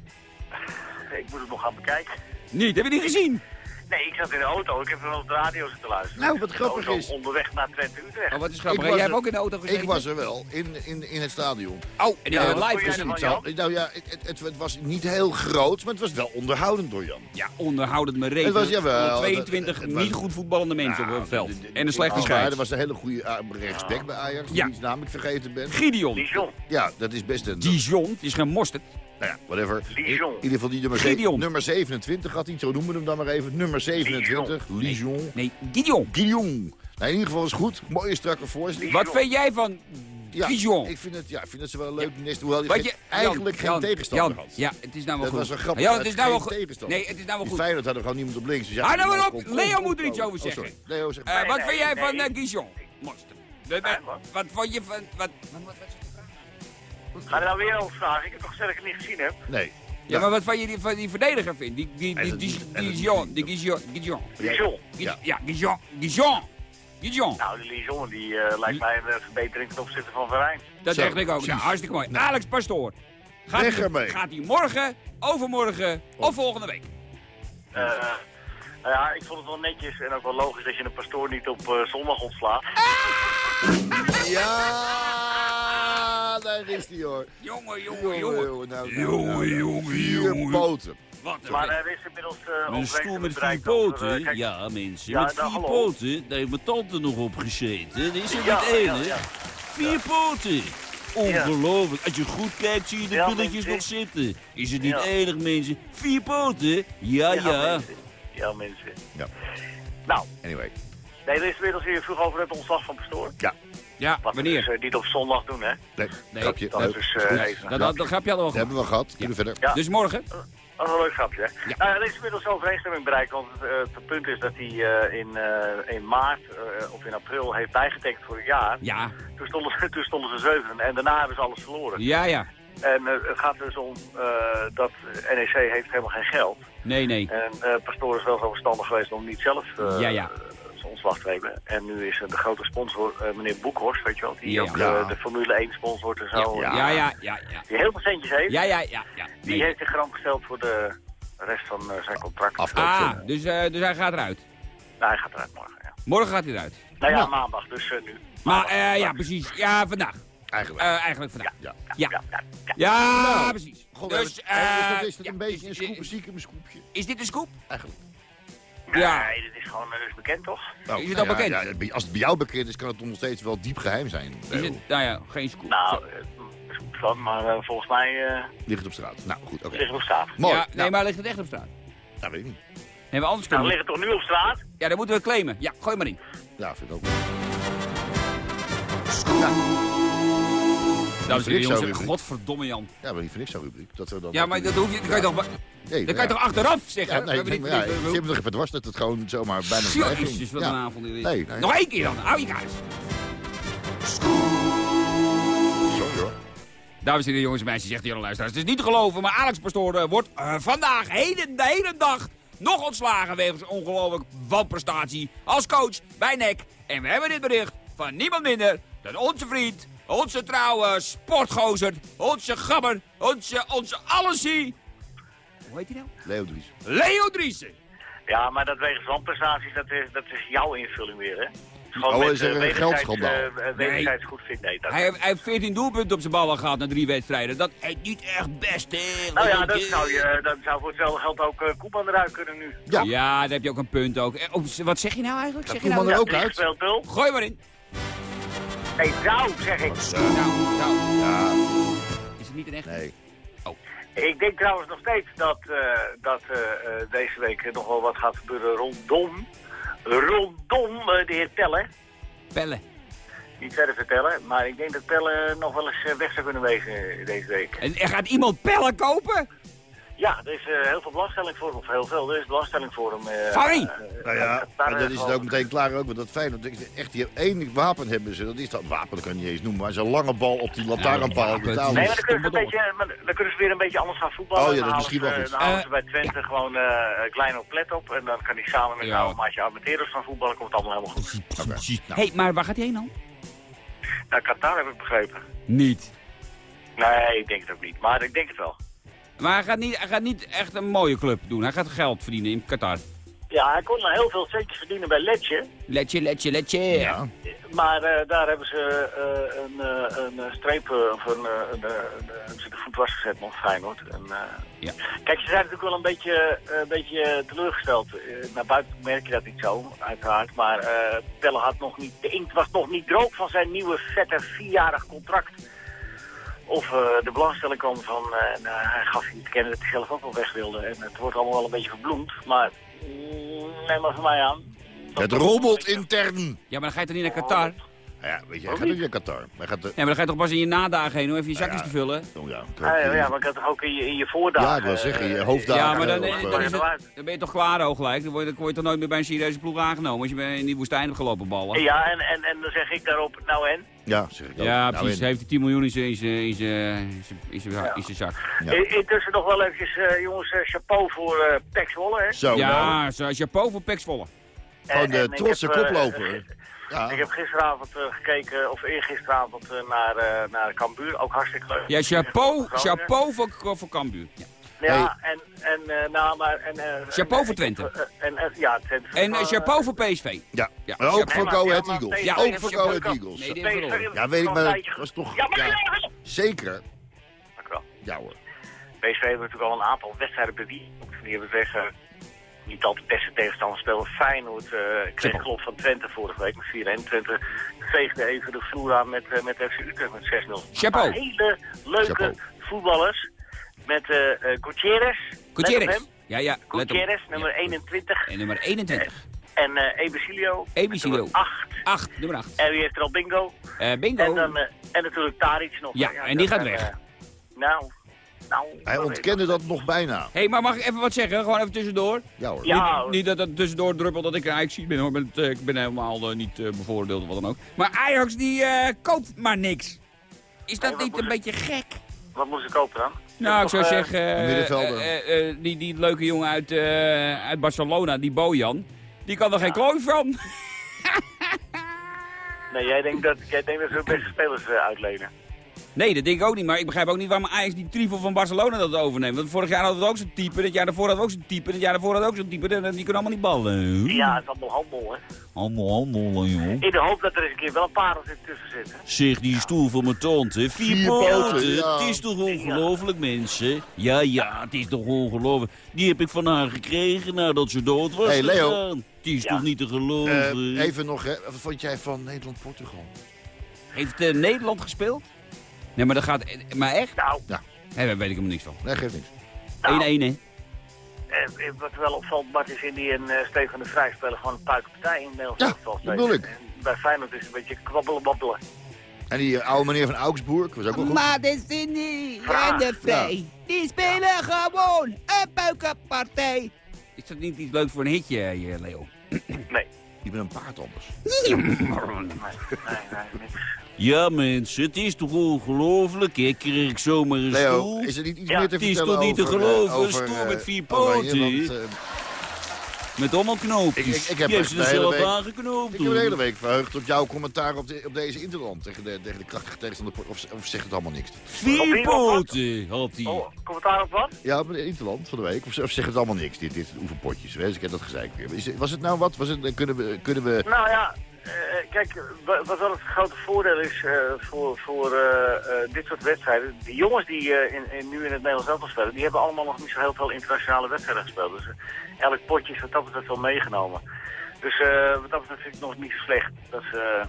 Ik moet het nog gaan bekijken. Niet, heb je niet gezien? Nee, ik zat in de auto. Ik heb wel op de radio zitten luisteren. Nou, wat Ik grappig auto is- Onderweg naar Twente Utrecht. Oh, wat is grappig. Ik was Jij hebt er- ook in de auto gezeten? Ik was er wel, in, in, in het stadion. Oh, en die Ja, wat live gezien. Zo. Nou ja, het, het, het, het was niet heel groot, maar het was wel onderhoudend door Jan. Ja, onderhoudend me reden. Het was- jawel, 22 het- het was- niet goed voetballende mensen op het veld. En een slechte de- scheids. Er was een hele goede uh, rechtsback bij Ajax, Ja. die iets namelijk vergeten ben. Gideon. Dijon. Ja, dat is best een... Dijon, het is geen mosterd. Nou ja, whatever. In, Dijon. in ieder geval die nummer, Gideon. zeven- nummer 27 had hij, zo noemen we hem dan maar even. Nummer 27, Lijon. Nee, Gideon. Gideon. Nou, in ieder geval is goed. Mooie strakke voorzet. Wat vind jij van Ja, Dijon? Ik vind het, ja, ik vind het ze wel een leuk nest, hoewel je, eigenlijk Jan, geen Jan, tegenstander Jan, had. Ja, het is nou wel Dat goed. was wel grappig. Ja, hij het is nou wel geen goed. tegenstander. Nee, het is nou wel goed. Feyenoord had er gewoon niemand op links. Dus ja, Hou nou maar op. kom, Leo kom, moet er iets over Oh, zeggen. sorry. Leo zegt... Eh, Nee, wat nee, vind jij nee. van eh, Gijon? Mosterd. De- Eh, wat, wat? wat vond je van... Wat, wat, wat, Ga er nou weer over vragen? Ik heb toch gezegd dat ik het niet gezien heb? Nee. ja, maar wat van je die, van die verdediger vindt? Die, die, die, die, Gijon, die Gijon, Gijon. Ja, ja Gijon, Gijon. Gijon. Nou, die Dijon die, eh, lijkt mij een eh, verbetering ten opzichte van Verijn. Dat dacht ik ook. Nou, precies. hartstikke mooi. Alex Pastoor. Gaat Weg ermee. gaat hij morgen, overmorgen of volgende week? Eh, nou ja, ik vond het wel netjes en ook wel logisch dat je een pastoor niet op zondag ontslaat. Ja, daar is hij hoor. Jongen, jongen, Jongen, jongen. jongen, poten. Wat Maar er is inmiddels uh, Een stoel met vier poten? Ja, mensen. Ja, met nou, vier hallo. poten, daar heeft mijn tante nog op gezeten. Dat is er Ja, niet één, ja, hè? ja. Vier poten. Ongelooflijk. Als je goed kijkt, zie je de mensen. nog zitten. Is het niet Ja. enig, mensen? Vier poten? Ja, ja. mensen. Ja, mensen. Ja. Nou, Anyway. nee, er is inmiddels hier vroeg over het ontslag van pastoor. Ja, Wat we wanneer? dus eh, niet op zondag doen, hè. Nee, Nee, grapje. Dat Leuk. is eh, even. Dat, dat, dat grapje hadden we al Dat hebben we gehad. Kunnen verder. Ja. Dus morgen? Dat is een leuk grapje, hè? Ja. Nou, er is inmiddels overeenstemming bereikt, want het, eh, het punt is dat hij eh, in, eh, in maart eh, of in april heeft bijgetekend voor het jaar. Ja, Toen stonden, ze- toen stonden ze zevenen en daarna hebben ze alles verloren. ja, ja. En eh, het gaat dus om eh, dat NEC heeft helemaal geen geld. Nee, nee. En eh Pastoor is wel zo verstandig geweest om niet zelf eh, Ja, ja. Te nemen. En nu is eh, de grote sponsor, eh, meneer Boekhorst, weet je wel, die Ja, ook ja. eh, de Formule 1 sponsort en zo. Ja, ja, ja, ja. ja. Die heel veel centjes heeft. Ja, ja, ja. ja. Die Nee. heeft zich garant gesteld voor de rest van zijn contract. Afkoop. Ah, dus, eh, dus hij gaat eruit. Nou, hij gaat eruit morgen, ja. Morgen gaat hij eruit. Nou ja, maandag, dus nu. Maar eh, ja, precies. Ja, vandaag. Eigenlijk. Eh, eigenlijk vandaag. ja. Ja, Ja, ja, ja. ja, Nou, precies. Dus, is dat, eh, is dat ja, een beetje een is- scoop, een scoopje? Is dit een scoop? Eigenlijk. Ja. Nee, dit is gewoon eh, is bekend, toch? Nou, Is het nou al ja, bekend? ja, als het bij jou bekend is, kan het nog steeds wel diep geheim zijn. Is het, nou ja, geen scoop. Nou, eh, van, maar eh, volgens mij eh Ligt het op straat. Nou, goed, oké. ligt het op straat. Mooi. ja, nee, nou, maar ligt het echt op straat? nou, weet ik niet. Nee, maar anders Nou, kunnen we... ligt het toch nu op straat? Ja, dan moeten we claimen. Ja, gooi maar in. Ja, vind ik ook. Dames en heren, jongens. Godverdomme, Jan. Ja, maar die vind ik zo rubriek. Dat we dan Ja, maar dat hoef je... Kan je toch, Nee, kan je toch achteraf zeggen? Ja, nee, nee, ja, ik heb nog even dwars dat het gewoon zomaar bijna ging. Jezus, wat Ja. een avond dit is. Nee, nee. Nog één keer dan. Hou je kaars. Dames en heren, jongens en meisjes, zegt Jan Luisteraars. Het is niet te geloven, maar Alex Pastoor eh, wordt eh, vandaag, heden, de hele dag, nog ontslagen wegens ongelooflijk wanprestatie als coach bij NEC. En we hebben dit bericht van niemand minder dan onze vriend, onze trouwe sportgozer, onze gabber, onze, onze allesie. Hoe heet hij nou? Leo Dries. Leo. Ja, maar dat wegens wanprestaties, dat is, dat is jouw invulling weer, hè? Gewoon Oh, met, is er eh, een geldschandaal? eh, wederzijds goed vindt. Nee, dat, Hij, heeft- hij heeft 14 doelpunten op zijn ballen gehad na drie wedstrijden. Dat is niet echt best, hè? nou ja, dat zou, je, dat zou voor hetzelfde geld ook uh, Koeman eruit kunnen nu. Ja. Ja, daar heb je ook een punt ook. Wat zeg je nou eigenlijk? Zeg je nou, Koeman er ook uit? Gooi maar in. Nee, nou, zeg ik. Nou, nou. Ja, Is het niet een echt? nee. Ik denk trouwens nog steeds dat, eh, dat eh, eh, deze week nog wel wat gaat gebeuren rondom, rondom eh, de heer Pelle. Pellen. Niet verder vertellen, maar ik denk dat Pelle nog wel eens weg zou kunnen wezen deze week. En er gaat iemand pellen kopen? Ja, er is eh, heel veel belangstelling voor hem, of heel veel, er is belangstelling voor hem. eh, eh, Nou ja, en dan is het ook meteen klaar ook, want dat ik- echt, die één wapen hebben ze. Dat is dat wapen, dat kan je niet eens noemen. Maar zo'n lange bal op die lantaarnpaal. Nee, maar dan kunnen, ze een beetje, maar dan kunnen ze weer een beetje anders gaan voetballen. Oh ja, Dan dat is misschien wel goed. Dan halen ze bij Twente gewoon eh Klein op Plet op. En dan kan hij samen met Ja. maatje Armenteros gaan voetballen. Komt het allemaal helemaal goed. Hé, Nou. hey, maar waar gaat hij heen dan? Nou, Qatar heb ik begrepen. Niet. Nee, ik denk het ook niet. Maar ik denk het wel. Maar hij gaat niet, hij gaat niet echt een mooie club doen. Hij gaat geld verdienen in Qatar. Ja, hij kon heel veel centjes verdienen bij Letje. Letje, letje, letje. Ja. Maar eh, daar hebben ze eh, een, eh, een streep of een, eh, een, een, ze de voet was gezet nog Feyenoord. En, eh, Ja. Kijk, ze zijn natuurlijk wel een beetje, eh, een beetje teleurgesteld. Naar buiten merk je dat niet zo, uiteraard. Maar eh Pelle had nog niet, de inkt was nog niet droog van zijn nieuwe vette vierjarig contract. Of eh, de belangstelling kwam van, eh, eh, hij gaf je te kennen dat hij zelf ook wel weg wilde. En het wordt allemaal wel een beetje verbloemd. Maar mm, neem maar van mij aan. Dat Het rommelt intern. Ja, maar dan ga je toch niet naar Qatar? Nou Ja, weet je, hij gaat niet naar Qatar. Hij gaat... Ja, maar dan ga je toch pas in je nadagen heen om even je zakjes ja. te vullen? Oh, ja, Ah, ja, ja, maar ik had toch ook in je, in je voordagen... Ja, ik wil zeggen, je eh, hoofddagen. Ja, maar dan, of, eh, dan, is het, dan ben je toch klaar ook gelijk. Dan word, je, dan word je toch nooit meer bij een serieuze ploeg aangenomen als je in die woestijn hebt gelopen ballen. Ja, en, en, en dan zeg ik daarop, nou en? Ja, zeg ik ook. Ja, Nou, precies. Hij heeft die 10 miljoen in zijn, in in in in in zak. Ja. Intussen nog wel eventjes, eh, jongens, chapeau voor eh Zwolle, hè? Zo, nou, Ja, zo, chapeau voor Pek Zwolle. gewoon de trotse heb, koploper. Ja, Ik heb gisteravond eh, gekeken, of eergisteravond, eh, naar, eh naar Cambuur. Ook hartstikke leuk. Ja, chapeau, chapeau voor, voor Cambuur. Ja. Ja, en, en, eh, nou, maar... En, eh, Chapeau en- voor Twente. En, en, ja, Twente. En chapeau voor PSV. ja. Ja. Ook voor Go Ahead Eagles. Ja, ook voor Go Ahead. Eagles. Nee, PSV hebben. Ja, weet ik, maar dat was toch... Ja, maar Ja, zeker. Dank u wel. Ja hoor. PSV heeft natuurlijk al een aantal wedstrijden bewiesen. Die hebben tegen niet al de beste tegenstanders spelen. Feyenoord eh kreeg Chapeau. klop van Twente vorige week met 4-1. Twente veegde even de vloer aan met, eh, met FC Utrecht met 6-0. Chapeau. Maar hele leuke Chapeau. voetballers met eh, Gutierrez. Gutierrez. Ja, ja. Gutierrez, nummer Ja. 21. En nummer 21. En Ebesilio. Ebesilio. 8. 8, nummer 8. En wie heeft er al bingo? Bingo. En, dan, en natuurlijk Taric nog. Ja, en die gaat weg. nou, nou. Hij dat ontkende dat nog bijna. Hé, hey, maar mag ik even wat zeggen? Gewoon even tussendoor. Ja hoor. Ja, niet, niet dat het tussendoor druppelt dat ik een Ajax ben hoor. Ik ben, eh, ik ben helemaal eh, niet eh, bevoordeeld of wat dan ook. Maar Ajax die eh, koopt maar niks. Is dat niet moet een ik- beetje gek? Wat moest ik kopen dan? Nou, ik zou eh, zeggen, eh, eh, eh, die, die leuke jongen uit, eh, uit Barcelona, die Bojan, die kan er geen klooi van. Nee, jij denkt dat, jij denkt dat ze hun beste spelers uitlenen. Nee, dat denk ik ook niet. Maar ik begrijp ook niet waarom Ajax die trievel van Barcelona dat overneemt. Want vorig jaar hadden we ook zo'n type, dit jaar daarvoor hadden we ook zo'n type, dit jaar daarvoor hadden we ook zo'n type. en Die kunnen allemaal niet ballen. Ja, het is allemaal handel, hè. Allemaal handel, joh. In de hoop dat er eens een keer wel een parel tussen zitten. Zeg, die stoel van mijn tante. Vier, Vier poten. ja. Het is toch ongelooflijk, mensen? Ja, ja, het is toch ongelooflijk. Die heb ik van haar gekregen nadat ze dood was Hey, Leo. Het is Ja. toch niet te Eh, geloven? even nog, hè. wat vond jij van Nederland-Portugal? Heeft eh, Nederland gespeeld? Nee, maar dat gaat... Maar echt? Nou, Nee, daar weet ik helemaal niks van. 1-1, Nee, geeft niks. nou hè? eh, wat wel opvalt, Martin Indy en eh Stefan de Vrij spelen gewoon een puikenpartij in Nederland. Ja, dat bedoel ik. En bij Feyenoord is het een beetje kwabbelen babbelen. En die oude meneer van Augsburg was ook wel goed. Maar de Cindy en de Vrij, die spelen gewoon een puikenpartij. Is dat niet iets leuks voor een hitje, eh, Leo? Nee, Die met een paard anders. nee, nee, nee, niks. Ja, mensen, het is toch ongelooflijk? Ik kreeg zomaar een Leo, stoel. is er niet iets Ja, meer te het is vertellen toch niet te over, eh, geloven, een over, stoel eh, met vier Oranje? poten? Eh, Met allemaal knoopjes. Ik- ik- ik heb heeft echt ze er zelf week- aangeknoopt. ik heb de hele week verheugd op jouw commentaar op, de, op deze Interland. Tegen de, tegen de krachtige tegenstander. Of, of zegt het allemaal niks? Vier poten had hij. Oh, commentaar op wat? Ja, op de Interland van de week. Of, of zegt het allemaal niks? Dit, dit oefenpotjes. Hè? Dus ik heb dat gezeik weer. Is, was het nou wat? Was het, kunnen, we, kunnen we... Nou ja, eh, kijk, wa- wat wel het grote voordeel is eh, voor, voor eh, eh, dit soort wedstrijden. Die jongens die eh, in, in, nu in het Nederlands elftal spelen, die hebben allemaal nog niet zo heel veel internationale wedstrijden gespeeld. Dus eh, elk potje is wat dat betreft wel meegenomen. Dus eh, wat dat betreft vind ik nog niet zo slecht dat ze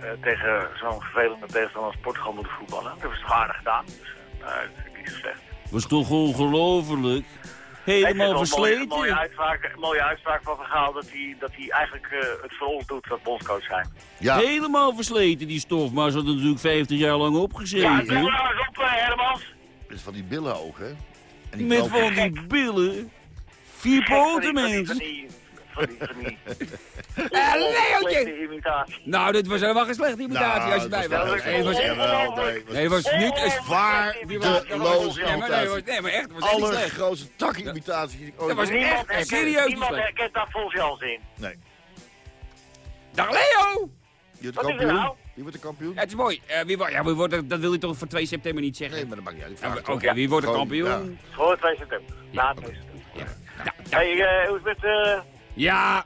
eh, tegen zo'n vervelende tegenstander als Portugal moeten voetballen. Dat hebben ze toch gedaan. Dus eh, nou, dat vind ik niet zo slecht. Was toch ongelooflijk? Nee, Helemaal wel een mooie, versleten. mooie, uitspraak, mooie uitspraak van Vergaal dat hij, dat hij eigenlijk eh, het voor ons doet wat bondscoach zijn. Ja, Helemaal versleten, die stof. Maar ze had natuurlijk 50 jaar lang Ja, opgezeten. kom nou eens op, Hermans. dus van die billenogen. hè? En die Met van die billen. Vier poten, mensen. Van die, van die, die, Eh, Leontje! slechte imitatie. Nou, dit was helemaal geen slechte imitatie Nou, als je bij dat was. Nee, het was echt... Jawel, nee, het was niet eens waar Die was- de dat was- loze nee, maar, nee, imitatie. was- nee, maar echt, het was echt niet slecht. Allergrootste takimitatie. die ik ooit Dat was echt Niemand herkent, serieus niemand herkent daar volgens jou in. Nee. Dag Leo! Wie wordt de Wat is er kampioen? nou? Wie wordt de kampioen? Ja, het is mooi. Eh, wie, ja, wie wordt dat wil je toch voor 2 september niet zeggen? Nee, maar dat maakt niet Ja, Oké, toch. wie wordt de Gewoon, kampioen? ja. Voor 2 september. Na 2 september. Ja. Ja, ja. Hey, eh, hoe is het met, eh Ja,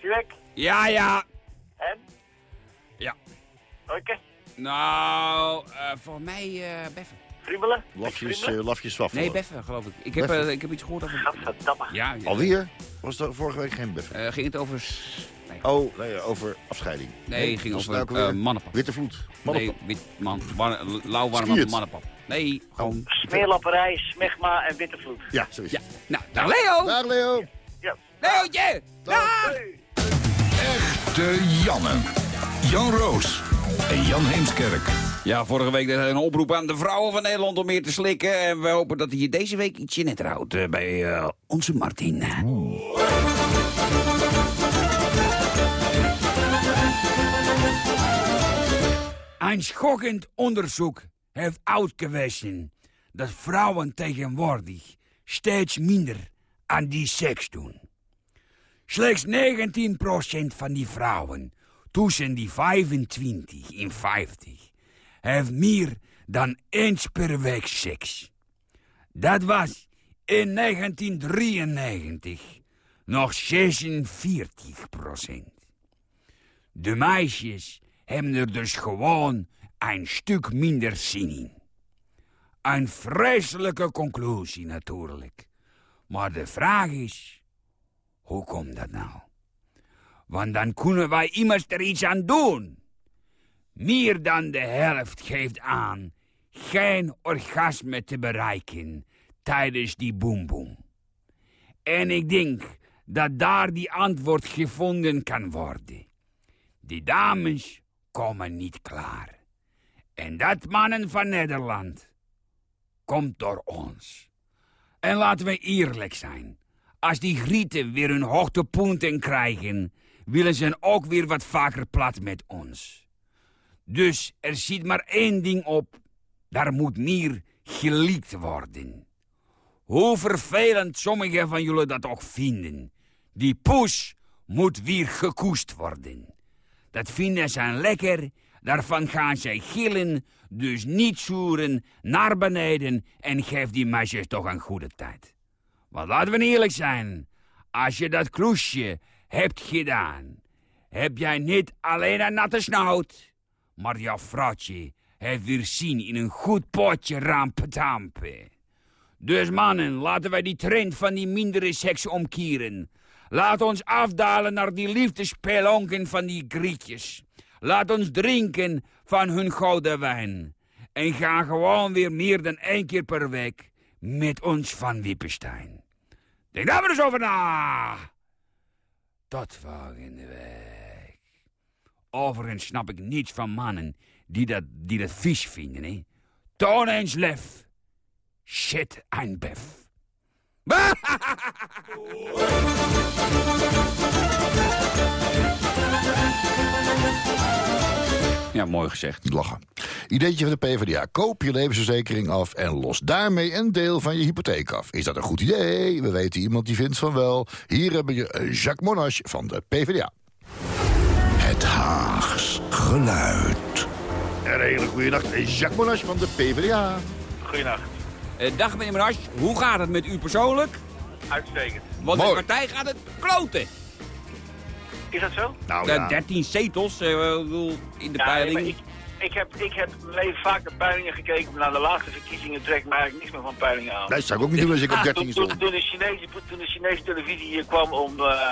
Sivek? ja, ja. En? Ja. Oké. Nou, eh volgens mij eh Beffen. Friemelen? Lafjes, eh, lafjes waffelen. Nee, Beffen, geloof ik. Ik heb, Beffen. ik heb iets gehoord over... Gadverdamme. Ja, ja. Alweer? Was er vorige week geen buff? Eh, ging het over... Nee, Oh, nee, over afscheiding. nee het ging over nou eh mannenpap. Witte vloed. Mannenpap. Nee, wit, man, war, lauw warme mannenpap. Nee, gewoon... Smeerlapperij, smegma en wittevloed. Ja, zo is Ja, het. nou, dag Leo! Dag Leo. Ja. Leootje! Dag! Echte Janne. Jan Roos en Jan Heemskerk. Ja, vorige week deed hij een oproep aan de vrouwen van Nederland om meer te slikken. En we hopen dat hij je deze week ietsje netter houdt eh, bij eh, onze Martin. Een schokkend onderzoek heeft uitgewezen dat vrouwen tegenwoordig steeds minder aan die seks doen. Slechts 19% van die vrouwen tussen die 25 en 50 heeft meer dan eens per week seks. Dat was in 1993 nog 46% De meisjes hebben er dus gewoon een stuk minder zin in. Een vreselijke conclusie natuurlijk. Maar de vraag is, hoe komt dat nou? Want dan kunnen wij immers er iets aan doen. Meer dan de helft geeft aan geen orgasme te bereiken tijdens die boemboem. En ik denk dat daar die antwoord gevonden kan worden. Die dames komen niet klaar. En dat mannen van Nederland komt door ons. En laten we eerlijk zijn. Als die grieten weer hun hoogtepunten krijgen, willen ze ook weer wat vaker plat met ons. Dus er zit maar één ding op. Daar moet meer geliekt worden. Hoe vervelend sommigen van jullie dat ook vinden. Die poes moet weer gekoest worden. Dat vinden ze lekker, daarvan gaan zij gillen, dus niet zoeren, naar beneden en geef die meisjes toch een goede tijd. Want laten we eerlijk zijn, als je dat kloesje hebt gedaan, heb jij niet alleen een natte snout, maar jouw vrouwtje heeft weer zin in een goed potje rampetampe. Dus mannen, laten wij die trend van die mindere seks omkeren. Laat ons afdalen naar die liefdespelonken van die grietjes. Laat ons drinken van hun gouden wijn. En ga gewoon weer meer dan één keer per week met ons van Wippenstein. Denk daar maar eens over na. Tot volgende week. Overigens snap ik niets van mannen die dat, die dat vies vinden, hè. Toon eens lef. Shit ein Bef. Ja, mooi gezegd. Lachen. Ideetje van de PvdA. Koop je levensverzekering af en los daarmee een deel van je hypotheek af. Is dat een goed idee? We weten iemand die vindt van wel. Hier hebben je Jacques Monash van de PvdA. Het Haags geluid. Een hele goede nacht. Jacques Monash van de PvdA. Goeienacht. Eh, dag meneer Menage, hoe gaat het met u persoonlijk? Uitstekend. Want Mooi. de partij gaat het kloten. Is dat zo? Nou De ja, 13 zetels eh, ik bedoel, in de Ja, peiling. ik, ik, heb, ik heb leven vaak naar peilingen gekeken, maar naar de laatste verkiezingen trek ik me eigenlijk niks meer van peilingen aan. dat zou ik ook niet doen als ik op Ah, 13 toen, stond. toen, toen, de Chinese, toen de Chinese televisie hier kwam om, eh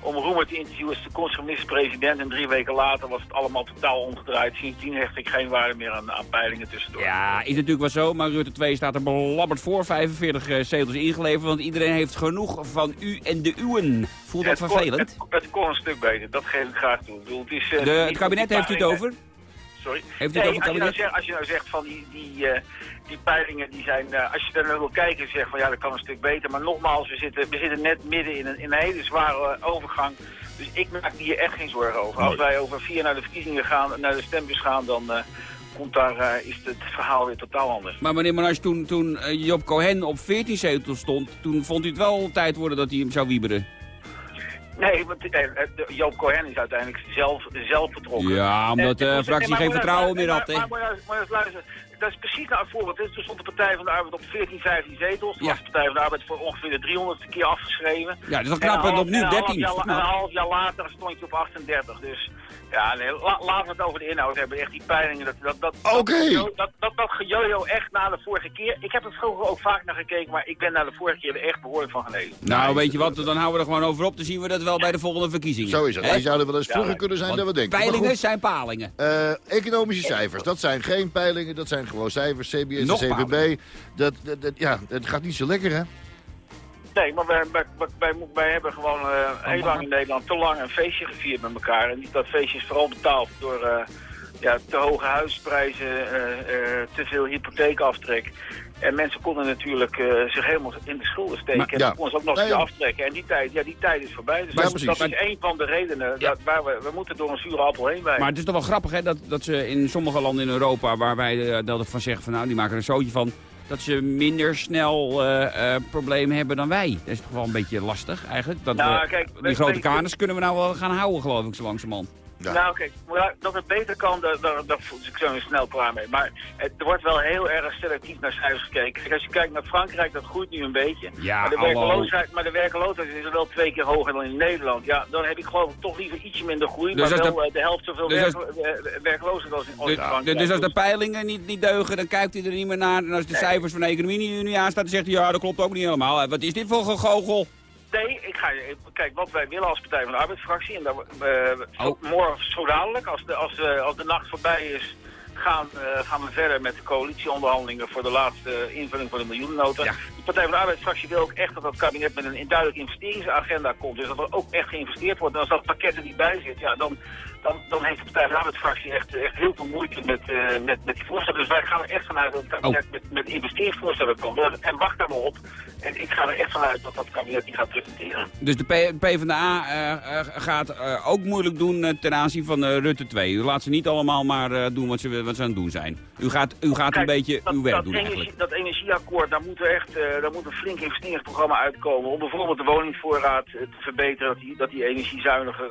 om Roemer te interviewen als toekomstige minister-president. En drie weken later was het allemaal totaal omgedraaid. Sindsdien hecht ik geen waarde meer aan, aan peilingen tussendoor. Ja, is natuurlijk wel zo, maar Rutte 2 staat er belabberd voor. 45 eh, zetels ingeleverd, want iedereen heeft genoeg van u en de uwen. Voelt dat het kon- vervelend? Het, het kon een stuk beter, dat geef ik graag toe. Ik bedoel, het, is, eh, De, het kabinet heeft u het over? Sorry? Heeft u het over het als, je nou zegt, als je nou zegt van die, die, eh, die peilingen, die zijn, eh, als je daar naar wil kijken, zeg van ja, dat kan een stuk beter. Maar nogmaals, we zitten, we zitten net midden in een, in een hele zware eh, overgang. Dus ik maak me hier echt geen zorgen over. Als wij over vier naar de verkiezingen gaan, naar de stembus gaan, dan komt daar, is het verhaal weer totaal anders. Maar meneer Manage, toen, toen Job Cohen op 14 zetels stond, toen vond u het wel tijd worden dat hij hem zou wieberen. Nee, want eh, eh, de- Joop Cohen is uiteindelijk zelf, zelf betrokken. Ja, omdat Eh, de eh, fractie geen vertrouwen meer had, maar-? Maar, maar, maar, maar luister, dat is precies nou het voorbeeld. Toen stond de Partij van de Arbeid op 14, 15 zetels. Toen Ja. was de Partij van de Arbeid voor ongeveer de 300ste keer afgeschreven. Ja, dat is knap. En opnieuw half 13. jaar is la- knap. En een half jaar later stond je op 38. Dus ja, nee, la- laten we het over de inhoud hebben. Echt die peilingen. Dat, dat, dat, Oké. Dat, dat, dat, dat gejojo echt na de vorige keer. Ik heb er vroeger ook vaak naar gekeken, maar ik ben na de vorige keer er echt behoorlijk van genezen. Nou, weet je wat, dan houden we er gewoon over op. Dan zien we dat wel bij de volgende verkiezingen. Zo is het. Die zouden wel eens vroeger Ja, kunnen zijn dan we denken. Peilingen goed, zijn palingen. eh, economische cijfers, dat zijn geen peilingen, dat zijn gewoon cijfers. CBS Nog en CVB, palingen. dat, dat, dat- ja, het gaat niet zo lekker, hè? Nee, maar wij, wij, wij, wij, mo- wij hebben gewoon eh, heel lang in Nederland te lang een feestje gevierd met elkaar. En dat feestje is vooral betaald door eh, ja, te hoge huisprijzen, eh, te veel hypotheekaftrek. En mensen konden natuurlijk zich helemaal in de schulden steken. Maar- en ja. konden ze ook nog eens aftrekken. En die tijd, ja, die tijd is voorbij. Dus dat, is een van de redenen Ja. dat, waar we, we moeten door een zure appel heen bij. Maar het is toch wel grappig hè, dat, dat ze in sommige landen in Europa, waar wij dat van zeggen van nou, die maken er een zootje van, dat ze minder snel eh, eh, problemen hebben dan wij. Dat is toch wel een beetje lastig eigenlijk. Dat Nou, we, kijk, die grote kanus kunnen we nou wel gaan houden geloof ik zo langzamerhand. Ja. Nou, kijk, maar dat het beter kan, daar, daar, ik zo snel klaar mee. Maar het, er wordt wel heel erg selectief naar cijfers gekeken. Kijk, als je kijkt naar Frankrijk, dat groeit nu een beetje. Ja, maar, de hallo. werkeloosheid, maar de werkeloosheid is er wel twee keer hoger dan in Nederland. Ja, dan heb ik geloof ik toch liever ietsje minder groei, Dus maar wel de- eh, de helft zoveel dus werk, eh, werkloosheid als in Dus, Frankrijk. dus als de peilingen niet, niet deugen, dan kijkt hij er niet meer naar. En als de cijfers van de economie niet, aanstaan, dan zegt hij ja, dat klopt ook niet helemaal. Wat is dit voor gegogel? Nee, ik ga. Kijk, wat wij willen als Partij van de Arbeidsfractie... en daar, eh, zo- Oh. morgen zo dadelijk, als de, als, de, als de nacht voorbij is... Gaan, eh, gaan we verder met de coalitieonderhandelingen voor de laatste invulling van de miljoennota. Ja. De Partij van de Arbeidsfractie wil ook echt dat dat kabinet met een duidelijke investeringsagenda komt. Dus dat er ook echt geïnvesteerd wordt. En als dat pakket er niet bij zit, ja, dan, dan, dan heeft de Partij van de Arbeidsfractie echt, echt heel veel moeite met, eh, met, met die voorstellen. Dus wij gaan er echt vanuit dat het kabinet Oh. met, met investeringsvoorstellen komt. En wacht daar maar op. En ik ga er echt vanuit dat dat kabinet die gaat presenteren. Dus de P- PvdA eh, gaat ook moeilijk doen ten aanzien van Rutte 2. U laat ze niet allemaal maar doen wat ze, wat ze aan het doen zijn. U gaat, u gaat een beetje dat, uw werk dat doen energie, eigenlijk. Dat energieakkoord, daar moet, er echt, daar moet een flink investeringsprogramma uitkomen. Om bijvoorbeeld de woningvoorraad te verbeteren, dat die, dat die energiezuiniger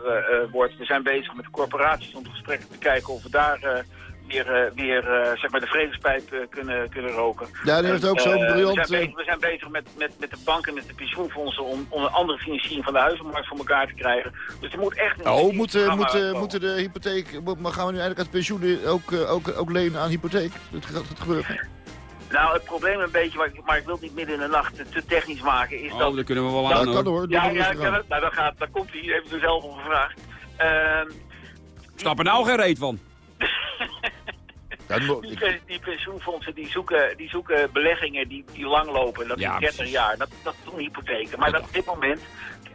wordt. We zijn bezig met de corporaties om gesprekken te kijken of we daar eh, weer, eh, weer eh, zeg maar de vredespijp eh, kunnen, kunnen roken. Ja, die heeft ook Eh, zo'n we briljant... zijn eh, bezig- We zijn bezig met, met, met de banken, met de pensioenfondsen om, om een andere financiering van de huizenmarkt voor elkaar te krijgen. Dus er moet echt een Oh, moeten, investeringsprogramma moeten, de hypotheek... Maar gaan we nu eigenlijk uit pensioen ook, eh, ook, ook lenen aan hypotheek? Dat gaat dat gebeuren. Nou, het probleem een beetje, maar ik, maar ik wil het niet midden in de nacht te, te technisch maken, is dat... Oh, dat kunnen we wel Ja, aan dat kan hoor. Ja, ja, aan. het. Nou, dan, gaat, dan komt hij, heeft u zelf om gevraagd. Ehm, Snap er nou geen reet van. Die, ik- die pensioenfondsen die zoeken, die zoeken beleggingen die, die lang lopen. Dat is Ja, 30 precies. jaar. Dat, dat doen hypotheken. Maar dat, op dit moment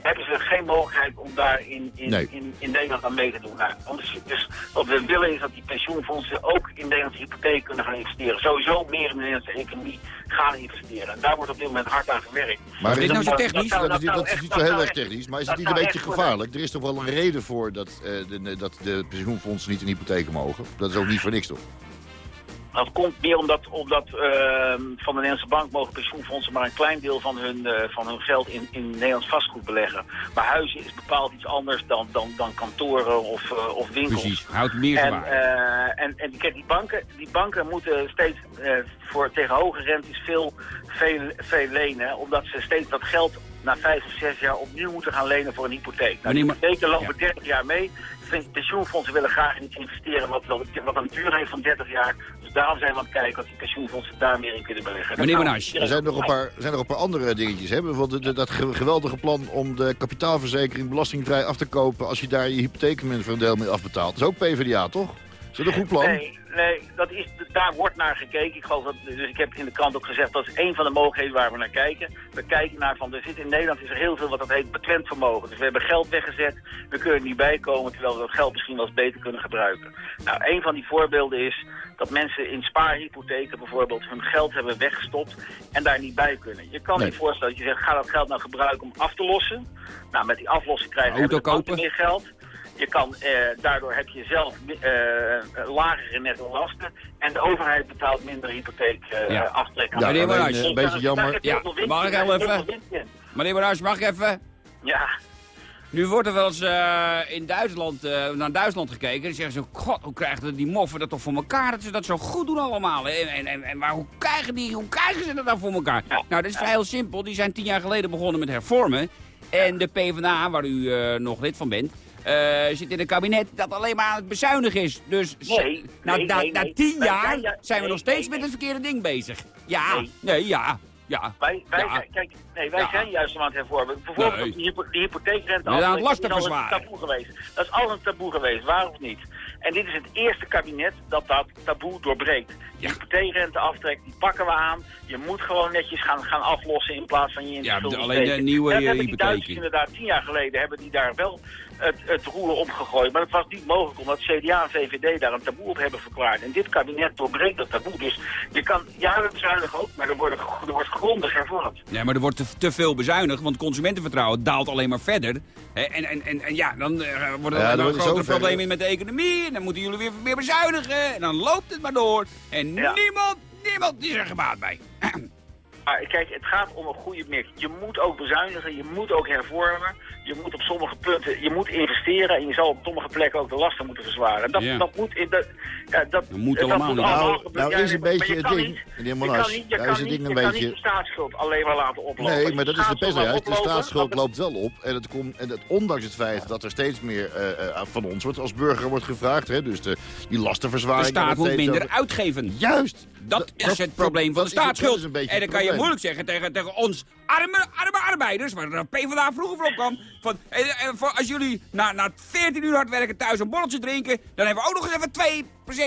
hebben ze geen mogelijkheid om daar in, in, Nee. in, in Nederland aan mee te doen. Nou, dus wat we willen is dat die pensioenfondsen ook in Nederlandse hypotheek kunnen gaan investeren. Sowieso meer in de Nederlandse economie gaan investeren. En daar wordt op dit moment hard aan gewerkt. Maar Is dit is nou zo technisch? Dat is, niet- dat is zou niet echt- zo heel erg technisch, maar is het niet een beetje gevaarlijk? Er is toch wel een reden voor dat, eh, de, dat de pensioenfondsen niet in hypotheken mogen? Dat is ook niet voor niks, toch? Dat komt meer omdat, omdat ehm, van de Nederlandse bank mogen pensioenfondsen maar een klein deel van hun, eh, van hun geld in, in Nederlands vastgoed beleggen. Maar huizen is bepaald iets anders dan, dan, dan kantoren of, eh, of winkels. Precies, houdt meer En, eh, en, en kijk, die banken, die banken moeten steeds voor tegen hoge rentes veel, veel, veel lenen, omdat ze steeds dat geld na vijf of zes jaar opnieuw moeten gaan lenen voor een hypotheek. Nou, die hypotheken lopen 30 jaar mee. Pen- Pensioenfondsen willen graag in iets investeren wat, wat een duur heeft van 30 jaar. Dus daarom zijn we aan het kijken of die pensioenfondsen daar meer in kunnen beleggen. Meneer Menage, Er zijn nog een paar, er zijn nog een paar andere dingetjes. Hè? Bijvoorbeeld de- dat ge- geweldige plan om de kapitaalverzekering belastingvrij af te kopen... als je daar je hypotheekmunt voor een deel mee afbetaalt. Dat is ook PvdA, toch? Is dat een goed plan? Nee, nee dat is, daar wordt naar gekeken. Ik geloof dat, dus ik heb in de krant ook gezegd, dat is een van de mogelijkheden waar we naar kijken. We kijken naar van, er zit in Nederland is er heel veel wat dat heet bekend vermogen. Dus we hebben geld weggezet, we kunnen er niet bij komen, terwijl we dat geld misschien wel eens beter kunnen gebruiken. Nou, een van die voorbeelden is dat mensen in spaarhypotheken bijvoorbeeld hun geld hebben weggestopt en daar niet bij kunnen. Je kan Nee. je voorstellen dat je zegt, ga dat geld nou gebruiken om af te lossen. Nou, met die aflossing krijgen kopen. meer geld. Je kan, eh, daardoor heb je zelf eh, lagere netto lasten. En de overheid betaalt minder hypotheek eh Ja. aftrekken. Ja, Meneer eh, een beetje jammer. Ja, winst mag ik heel even? Meneer Menage, mag ik even? Ja, Nu wordt er wel eens eh, in Duitsland, eh, naar Duitsland gekeken. En zeggen ze, god, hoe krijgen die moffen dat toch voor elkaar? Dat ze dat zo goed doen allemaal. En, en, en, en maar hoe krijgen, die, hoe krijgen ze dat dan voor elkaar? Nou, dat is vrij heel simpel. Die zijn tien jaar geleden begonnen met hervormen. En de PvdA, waar u eh, nog lid van bent... eh, zit in een kabinet dat alleen maar aan het bezuinigen is. Dus Nee, na, nee, na, nee, na nee. tien Wij jaar zijn we nog steeds met het verkeerde ding bezig. Ja, Nee. ja, ja. Wij, wij, Ja. zijn, kijk, nee, wij Ja. zijn juist aan het hervormen. Bijvoorbeeld Nee. die, hypo, die hypotheekrente aftrek is al een taboe geweest. Dat is altijd een taboe geweest, waar of niet. En dit is het eerste kabinet dat dat taboe doorbreekt. Die Ja. hypotheekrente aftrek, die pakken we aan. Je moet gewoon netjes gaan, gaan aflossen in plaats van je in de Ja, alleen de nieuwe, Dat eh, hebben die Duitsers inderdaad tien jaar geleden hebben die daar wel het, het roer opgegooid. Maar dat was niet mogelijk omdat CDA en VVD daar een taboe op hebben verklaard. En dit kabinet doorbreekt dat taboe. Dus je kan, ja, we bezuinigen ook, maar er, worden, er wordt grondig hervormd. Ja, maar er wordt te, te veel bezuinigd, want consumentenvertrouwen daalt alleen maar verder. Hè, En, en, en, en ja, dan eh, worden Ja, er het grotere problemen met de economie. En dan moeten jullie weer meer bezuinigen. En dan loopt het maar door. En. Niemand, niemand is er gebaat bij. Maar kijk, het gaat om een goede mix. Je moet ook bezuinigen, je moet ook hervormen. Je moet op sommige punten, je moet investeren en je zal op sommige plekken ook de lasten moeten verzwaren. Dat, Ja. dat moet in de, ja, dat, Dat moet allemaal Nou, nou is een beetje je het ding, niet- meneer Je Monas, kan niet, je kan is het niet, ding je een kan beetje- de staatsschuld alleen maar laten oplopen. Nee, maar dat is de pest. De staatsschuld loopt wel op. En, het komt, en het, ondanks het feit dat er steeds meer eh, eh, van ons wordt als burger wordt gevraagd. Hè, dus de, die De lastenverzwaring. staat daar moet minder over- uitgeven. Juist. Dat is het probleem van de staatsschuld. En dan kan je moeilijk zeggen tegen, tegen ons arme, arme arbeiders, waar de PvdA vroeger voor opkwam. Van, en, en voor, als jullie na, na 14 uur hard werken thuis een borreltje drinken, dan hebben we ook nog eens even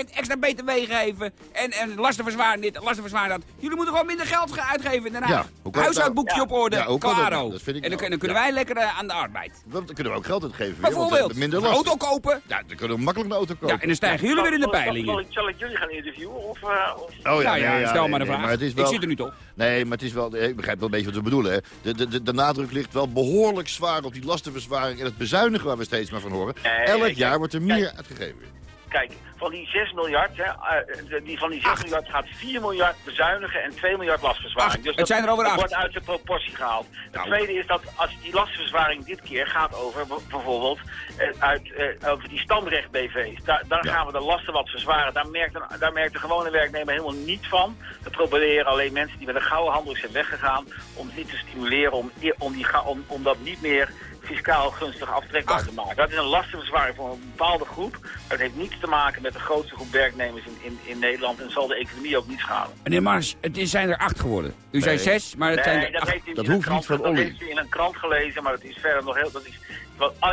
2% extra btw gegeven. En, en lastenverzwaring dit, lastenverzwaring dat. Jullie moeten gewoon minder geld gaan uitgeven. Daarna huishoudboekje op orde, Ja, dat vind ik en dan, nou. dan kunnen Ja. wij lekker eh, aan de arbeid. Dan kunnen we ook geld uitgeven. weer, Bijvoorbeeld, hebben minder last. auto kopen. Ja, dan kunnen we makkelijk een auto kopen. Ja, en dan stijgen jullie weer in de Zal- zal- peilingen. ik- zal ik jullie gaan interviewen? Of, eh, of... Oh ja, Nou ja, nee, stel nee, maar de nee, vraag. het is Ik zit er nu toch. Nee, maar het is wel, ik begrijp wel een beetje wat we bedoelen. Hè. De, de, de, de nadruk ligt wel behoorlijk zwaar op die lastenverzwaring en het bezuinigen waar we steeds maar van horen. Elk jaar wordt er meer uitgegeven. Kijk, van die 6 miljard, hè, eh, de- die, van die 6 miljard gaat 4 miljard bezuinigen en 2 miljard lastverzwaring. Dus dat, zijn er dat wordt uit de proportie gehaald. Het Nou. tweede is dat als die lastverzwaring dit keer gaat over bijvoorbeeld eh, uit, eh, over die stamrecht BV's. Daar, daar Ja. gaan we de lasten wat verzwaren. Daar merkt, een, daar merkt de gewone werknemer helemaal niet van. We proberen alleen mensen die met een gouden handel zijn weggegaan om dit te stimuleren om, om, die, om, om dat niet meer fiscaal gunstig aftrekbaar Ach. te maken. Dat is een lastenverzwaring voor een bepaalde groep. Maar het heeft niets te maken met de grootste groep werknemers in, in, in Nederland en zal de economie ook niet schaden. Meneer Mars, het is, zijn er acht geworden. U zei Nee. zes, maar het zijn Nee, er dat acht. heeft u Dat in een hoeft niet krant, van dat heeft u in een krant gelezen, maar het is verder nog heel... Dat is,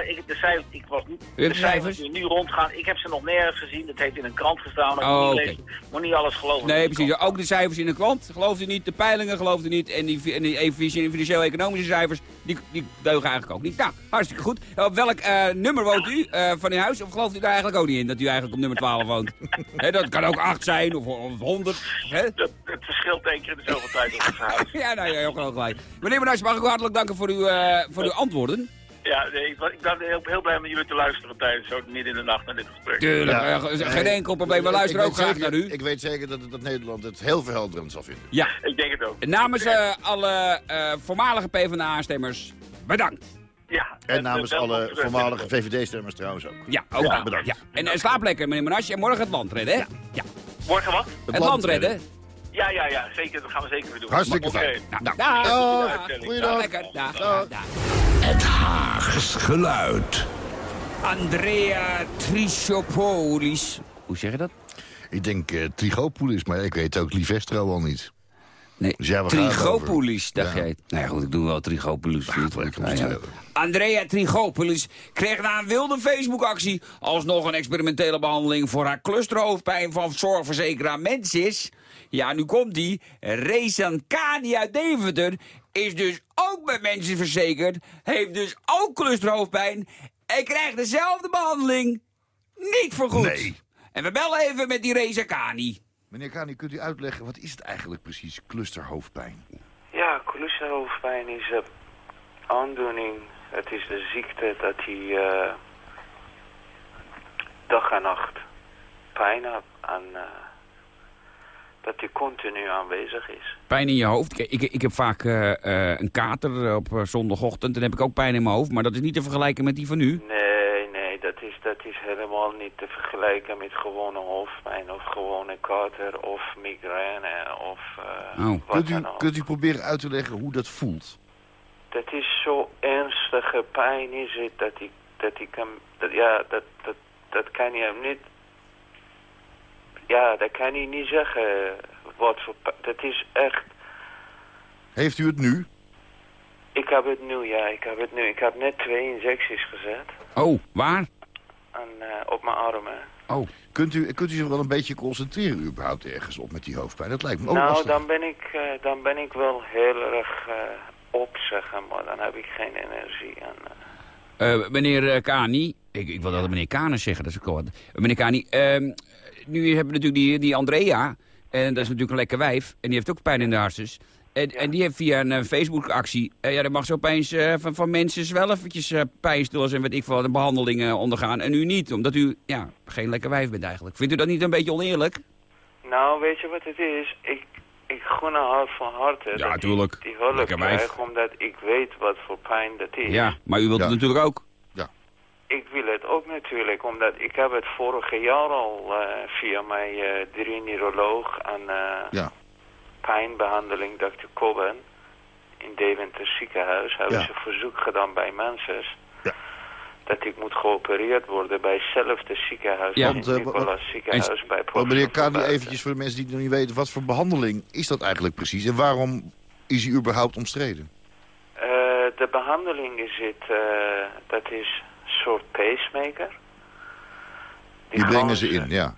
ik, de cijfers, ik was niet, U hebt de cijfers die nu rondgaan, ik heb ze nog nergens gezien. Dat heeft in een krant gestaan, maar ik Oh, niet lezen, moet niet alles geloven. Nee, precies. krant Ook de cijfers in de krant gelooft u niet. De peilingen gelooft u niet. En die, en die financieel-economische cijfers, die, die deugen eigenlijk ook niet. Nou, hartstikke goed. Op welk eh, nummer woont u eh, van uw huis? Of gelooft u daar eigenlijk ook niet in, dat u eigenlijk op nummer 12 woont? Dat kan ook 8 zijn, of, of 100. Hè? Dat, het verschilt één keer in zoveel tijd op het huis. Ja, nou ja, heel gelijk. Meneer Menasje, mag ik u hartelijk danken voor uw, eh, voor uw antwoorden. Ja, nee, ik, ben heel, heel blij om jullie te luisteren tijdens zo midden in de nacht naar dit gesprek. Tuurlijk, Ja. eh, geen enkel probleem. We luisteren ook graag zeker- naar u. Ik weet zeker dat, dat Nederland het heel verhelderend zal vinden. Ja, Ik denk het ook. namens eh, alle eh, voormalige PvdA-stemmers, bedankt. Ja, En namens alle voormalige VVD-stemmers trouwens ook. Ja, ook Ja, bedankt. Ja. En uh, slaap lekker, meneer Menasje. En morgen het land redden, hè? Ja. Morgen wat? Het, land redden. Ja, ja, ja, zeker. Dat gaan we zeker weer doen. Hartstikke Oké. fijn. Nou, Nou, dag. dag. Dag. Goeiedag. Slaap lekker. Dag. Het Haags geluid. Andrea Trichopoulos. Hoe zeg je dat? Ik denk eh Trigopolis, maar ik weet ook Livestro al niet. Nee, Dus ja, Trigopolis, dacht Ja. jij. Nou ja, goed, ik doe wel Trigopolis. Te Nou ja. Andrea Trigopolis kreeg na een wilde Facebook-actie... alsnog een experimentele behandeling voor haar clusterhoofdpijn van zorgverzekeraar Mensis. Ja, nu komt die. Rezan Kani uit Deventer is dus ook bij Mensis verzekerd... heeft dus ook clusterhoofdpijn en krijgt dezelfde behandeling niet vergoed. Nee. En we bellen even met die Reza Kani. Meneer Kani, kunt u uitleggen, wat is het eigenlijk precies, clusterhoofdpijn? Ja, clusterhoofdpijn is een aandoening. Het is de ziekte dat hij eh, dag en nacht pijn aan, eh, dat die continu aanwezig is. Pijn in je hoofd. Ik, ik heb vaak eh, eh, een kater op eh, zondagochtend. Dan heb ik ook pijn in mijn hoofd. Maar dat is niet te vergelijken met die van u. Nee, nee, dat is, dat is helemaal niet te vergelijken met gewone hoofdpijn of gewone kater of migraine of eh, Oh. wat Kunt u, dan ook. kunt u proberen uit te leggen hoe dat voelt? Dat is zo ernstige pijn is het dat ik, dat ik hem, dat, ja, dat, dat, dat kan je hem niet, ja, dat kan je niet zeggen wat voor dat is echt, Heeft u het nu? ik heb het nu, ja, ik heb het nu, ik heb net twee injecties gezet Oh, waar? en, eh, op mijn armen. Oh. Kunt u, kunt u zich wel een beetje concentreren überhaupt ergens op met die hoofdpijn? Dat lijkt me ook nou, lastig. dan ben ik, eh, dan ben ik wel heel erg eh, op, zeg maar, dan heb ik geen energie en... eh, Eh, meneer Kani, ik, ik wil altijd meneer Kanis zeggen, dat is ook wat. Meneer Kani, ehm, nu hebben we natuurlijk die, die Andrea, en dat is natuurlijk een lekker wijf, en die heeft ook pijn in de hartjes. En, en die heeft via een Facebook-actie, eh, ja, dan mag ze opeens eh, van, van mensen wel eventjes eh pijnstillers en weet ik veel, de behandelingen ondergaan. En u niet, omdat u ja, geen lekker wijf bent eigenlijk. Vindt u dat niet een beetje oneerlijk? Nou, weet je wat het is? Ik, ik gun haar van harte Ja, dat tuurlijk. die hulp Lekker wijf. krijg, omdat ik weet wat voor pijn dat is. Ja, maar u wilt Ja. het natuurlijk ook. Ik wil het ook natuurlijk, omdat ik heb het vorige jaar al eh, via mijn eh drie neuroloog en eh, Ja. pijnbehandeling Dr. Cobben in Deventer ziekenhuis hebben Ja. ze verzoek gedaan bij mensen Ja. dat ik moet geopereerd worden bij hetzelfde ziekenhuis, Ja. Want, ziekenhuis bij Maar professor meneer Buiten. eventjes voor de mensen die het nog niet weten... wat voor behandeling is dat eigenlijk precies? En waarom is hij überhaupt omstreden? De behandeling is het, dat is soort pacemaker. Die brengen ze in, ja.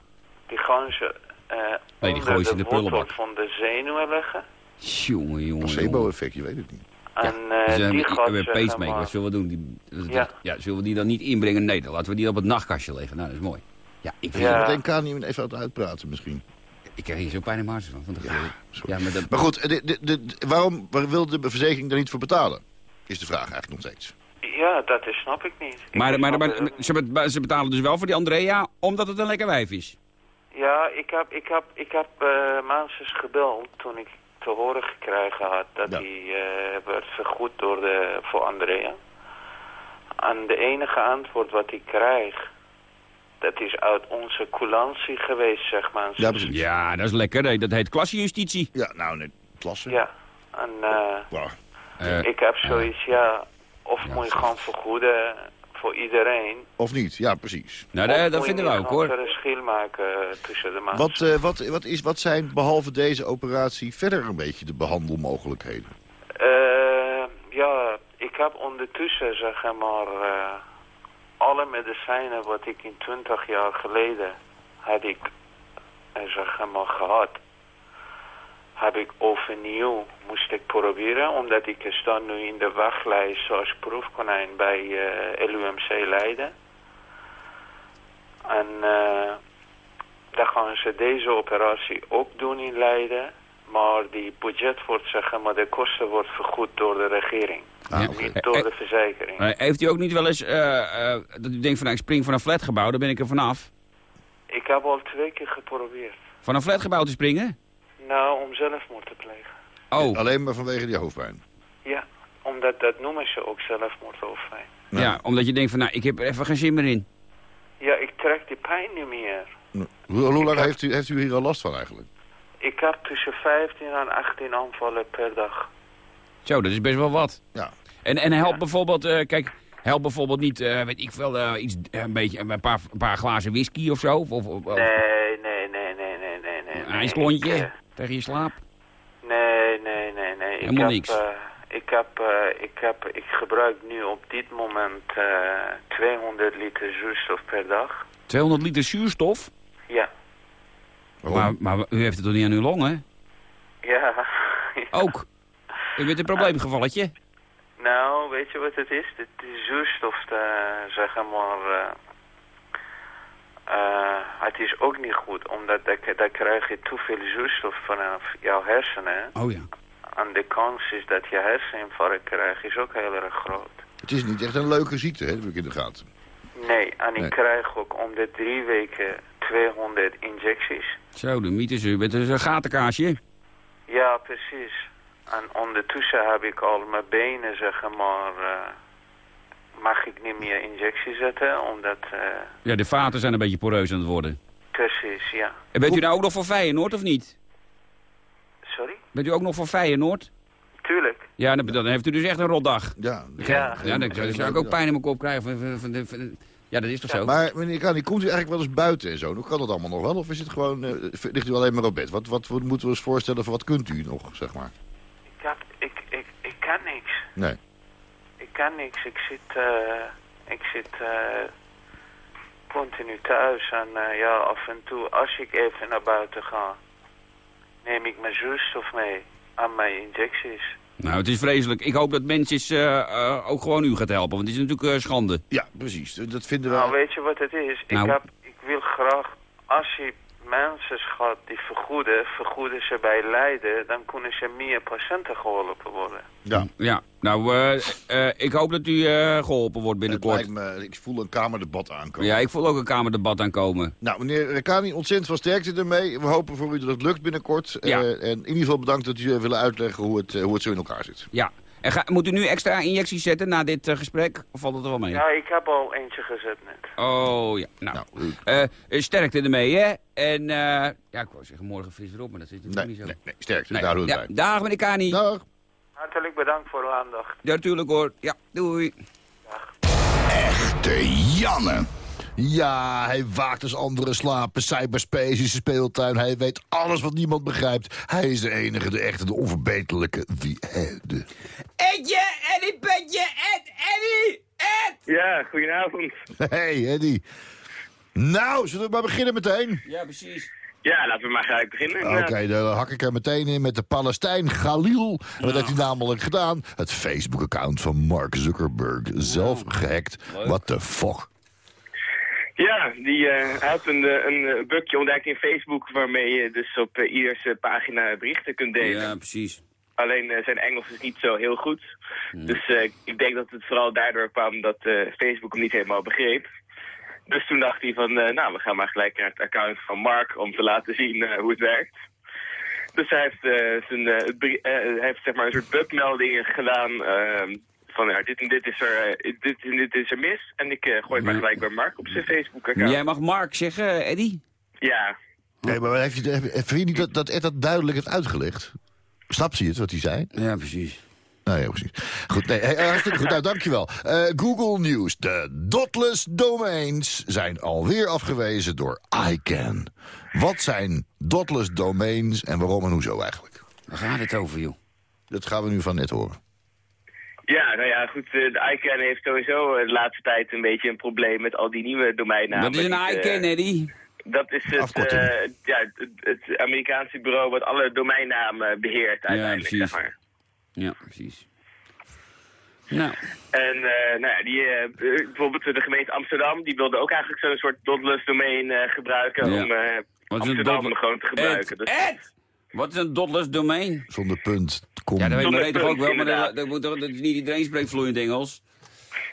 Die gaan ze eh die onder gooien ze in de de prullenbak. wortel van de zenuwen leggen. Jongen, jongen. Placebo-effect, je weet het niet. En eh, Dus, die gaat pacemaker, helemaal- wat zullen we doen? Die, dat- Ja. ja, zullen we die dan niet inbrengen? Nee, dan laten we die op het nachtkastje liggen. Nou, dat is mooi. Ja, ik, vind Ja. Meteen Kani even uit uitpraten misschien. ik krijg hier zo pijn in mijn van. van de Ja, ja, maar dat, Maar goed, de, de, waarom waar wil de verzekering daar niet voor betalen? Is de vraag eigenlijk nog steeds. Ja, dat is, snap ik niet. Ik maar, maar, maar, niet. ze, ze betalen dus wel voor die Andrea, omdat het een lekker wijf is. Ja, ik heb, ik heb, ik heb eh mensen gebeld toen ik te horen gekregen had dat Ja. hij eh, werd vergoed door de, voor Andrea. En de enige antwoord wat ik krijg, dat is uit onze coulantie geweest, zeg maar. Ja. Ja, dat is lekker. Nee, dat heet klassejustitie. Ja, nou, nee, klasse. Ja, en eh. Eh, ik heb zoiets, ja, of Ja, moet je gaan vergoeden voor iedereen. Of niet? Ja, precies. nou, dat, moet vinden we ook, hoor. verschil maken eh, tussen de mensen. Wat, eh, wat, wat, is, wat zijn behalve deze operatie verder een beetje de behandelmogelijkheden? Eh, ja, ik heb ondertussen, zeg maar, eh, alle medicijnen wat ik in 20 jaar geleden had ik, zeg maar, gehad, heb ik overnieuw moest ik proberen, omdat ik sta nu in de wachtlijst als proefkonijn bij eh, LUMC Leiden. En eh dan gaan ze deze operatie ook doen in Leiden. Maar die budget wordt, zeg maar, de kosten wordt vergoed door de regering. Ah, Ja. Niet door de verzekering. Eh, heeft u ook niet wel eens eh, eh, dat u denkt van nou, ik spring van een flatgebouw, daar ben ik er vanaf. Ik heb al twee keer geprobeerd. Van een flatgebouw te springen? Nou, om zelfmoord te plegen. Oh, Alleen maar vanwege die hoofdpijn. Ja, omdat dat noemen ze ook zelfmoord of fijn. Nee. ja, omdat je denkt van nou, ik heb er even geen zin meer in. Ja, ik trek die pijn niet meer. Hoe, hoe lang heeft u, heeft u hier al last van eigenlijk? Ik heb tussen 15 en 18 aanvallen per dag. Zo, dat is best wel wat. Ja. En, en helpt Ja. bijvoorbeeld, eh, kijk, helpt bijvoorbeeld niet, eh, weet ik veel, eh, iets, een beetje, een paar, een paar glazen whisky of zo? Of, of, of Nee, nee, nee, nee, nee, nee, nee. een ijsklontje Ik, tegen je slaap? Nee, nee, nee, nee. Ik Helemaal heb, niks. eh, ik, heb, eh, ik, heb, ik gebruik nu op dit moment eh 200 liter zuurstof per dag. 200 liter zuurstof? Ja. Waarom? Maar, maar u heeft het toch niet aan uw longen? Ja. Ook. U bent een probleemgevalletje. Nou, weet je wat het is? De, de zuurstof, eh, zeg maar, eh, het is ook niet goed, omdat dan, dan krijg je te veel zuurstof vanaf jouw hersenen. Oh ja. En de kans is dat je herseninfarct krijgt, is ook heel erg groot. Het is niet echt een leuke ziekte, hè, heb ik in de gaten. Nee, en ik krijg ook om de drie weken 200 injecties. Zo, de mythes, u bent dus een gatenkaasje. Ja, precies. En ondertussen heb ik al mijn benen, zeg maar, eh, mag ik niet meer injectie zetten, omdat, eh, Ja, de vaten zijn een beetje poreus aan het worden. precies, ja. En bent u nou ook nog voor Feyenoord of niet? Sorry? Bent u ook nog voor Feyenoord? Tuurlijk. Ja, dan, dan heeft u dus echt een rotdag. Ja, Ja. Ja, dan, dan zou ik ook pijn in mijn kop krijgen. Van, van, van de- van- ja, dat is toch zo? Maar meneer Kani, komt u eigenlijk wel eens buiten en zo? Hoe kan dat allemaal nog wel? Of is het gewoon, eh, ligt u alleen maar op bed? Wat, wat, wat moeten we ons voorstellen voor wat kunt u nog, zeg maar? Ik, heb, ik, ik, ik kan niks. Nee. Ik kan niks. Ik zit, eh, ik zit eh, continu thuis. En eh, ja, af en toe, als ik even naar buiten ga, neem ik mijn zuurstof mee aan mijn injecties. Nou, het is vreselijk. Ik hoop dat mensen ook gewoon u gaat helpen. Want het is natuurlijk schande. Ja, precies. Dat vinden we... Nou, weet je wat het is? Nou. Ik, heb, ik wil graag, als je mensen gaat die vergoeden, vergoeden ze bij lijden, dan kunnen ze meer patiënten geholpen worden. Ja. Ja, nou, eh, eh, ik hoop dat u eh, geholpen wordt Het binnenkort. lijkt me, ik voel een kamerdebat aankomen. Ja, ik voel ook een kamerdebat aankomen. Nou, meneer Kani, ontzettend veel sterkte ermee. We hopen voor u dat het lukt binnenkort. Ja. Eh, en in ieder geval bedankt dat u willen uitleggen hoe het, hoe het zo in elkaar zit. Ja. En ga, moet u nu extra injecties zetten na dit eh, gesprek? Of valt het er wel mee? Ja, ik heb al eentje gezet net. Oh, ja. Nou, Nou, eh, eh, sterkte ermee, hè? En, eh, ja, ik wou zeggen morgen fris erop, maar dat zit natuurlijk nee, niet zo. nee, nee, sterkte. Nee. Daar doen we ja, het bij. Dag, meneer Kani. Dag. Hartelijk bedankt voor uw aandacht. Ja, natuurlijk hoor. Ja, doei. Echte Janne. Ja, hij waakt als anderen slapen. Cyberspace is zijn speeltuin. Hij weet alles wat niemand begrijpt. Hij is de enige, de echte, de onverbeterlijke. Wie de. Edje, Eddie, Petje, Ed, Eddie, Ed! Ja, goedenavond. Hey, Eddie. Nou, zullen we maar beginnen meteen? Ja, precies. Ja, laten we maar gelijk beginnen. Oké, dan hak ik er meteen in met de Palestijn Galil. En wat heeft hij namelijk gedaan? Het Facebook-account van Mark Zuckerberg. Zelf gehackt. What the fuck? Ja, die hij had een, eh, een eh, bugje ontdekt in Facebook waarmee je dus op eh, ieders pagina berichten kunt delen. Ja, precies. Alleen zijn Engels is niet zo heel goed. Dus eh, ik denk dat het vooral daardoor kwam dat Facebook hem niet helemaal begreep. Dus toen dacht hij van, nou, we gaan maar gelijk naar het account van Mark om te laten zien hoe het werkt. Dus hij heeft, zijn, hij heeft zeg maar een soort bugmelding gedaan ehm, van ja, dit en dit is er, eh, dit en dit is er mis. En ik eh, gooi het maar gelijk bij Mark op zijn Facebook-account. Jij mag Mark zeggen, Eddie? Ja, Nee, maar heeft je, heb- vind je niet dat, dat Ed dat duidelijk heeft uitgelegd? Snapt hij het, wat hij zei? Ja, precies. Nou ja, precies. Goed, nee, hey, hartstikke goed. Nou, dankjewel. Eh, Google News. De dotless domains zijn alweer afgewezen door ICANN. Wat zijn dotless domains en waarom en hoezo eigenlijk? Waar gaat het over, joh? Dat gaan we nu van net horen. Ja, nou ja, goed. eh, De ICANN heeft sowieso eh, de laatste tijd een beetje een probleem met al die nieuwe domeinnamen. Dat is een die, eh, ICANN, Eddie. Dat is het, Afkorting. eh, ja, het, Amerikaanse bureau wat alle domeinnamen beheert uiteindelijk, precies. zeg maar. Ja, precies. Nou, En eh, nou ja, die, eh, bijvoorbeeld de gemeente Amsterdam, die wilde ook eigenlijk zo'n soort dotless domein eh, gebruiken Ja. om eh, Amsterdam gewoon te gebruiken. Ed, Dus- Ed! Wat is een dotless domein? Zonder punt. Kom. Ja, dat weet toch ook wel, maar dat, dat, moet toch- dat is niet iedereen spreekt vloeiend Engels.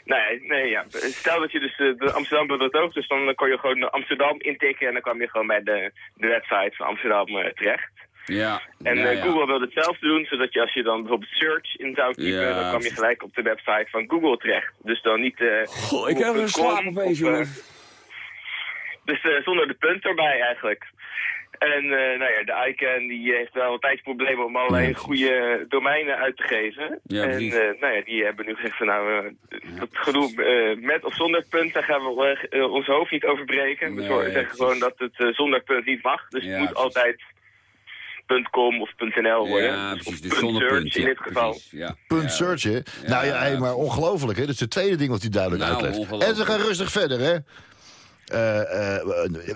Nee, nee, ja. Stel dat je dus eh, de Amsterdam wilde dat ook, dus dan kon je gewoon Amsterdam intikken en dan kwam je gewoon bij de, de website van Amsterdam eh, terecht. Ja. En ja, eh, ja. Google wilde hetzelfde doen, zodat je als je dan bijvoorbeeld search in zou typen, Ja, dan kwam je gelijk op de website van Google terecht. Dus dan niet... eh Goh, ik heb een slaap opeens, jongen. Dus zonder de punt erbij eigenlijk. En eh, nou ja, de ICANN die heeft wel een tijdje problemen om allerlei Ja, goede domeinen uit te geven. Ja, en eh, nou ja, die hebben nu gezegd van nou, eh, dat gedoe eh, met of zonder punt, daar gaan we eh, ons hoofd niet over breken. Nee, we zeggen gewoon dat het eh, zonder punt niet mag. Dus Ja, het moet precies. altijd .com of .nl worden. Ja, Dus precies. Dus zonder .search punt. in ja, dit geval. precies, Ja. Punt Ja. searchen. nou ja, maar ongelooflijk, hè? Dat is het tweede ding wat hij duidelijk Nou, uitlegt. En ze gaan rustig verder, hè? Eh, eh,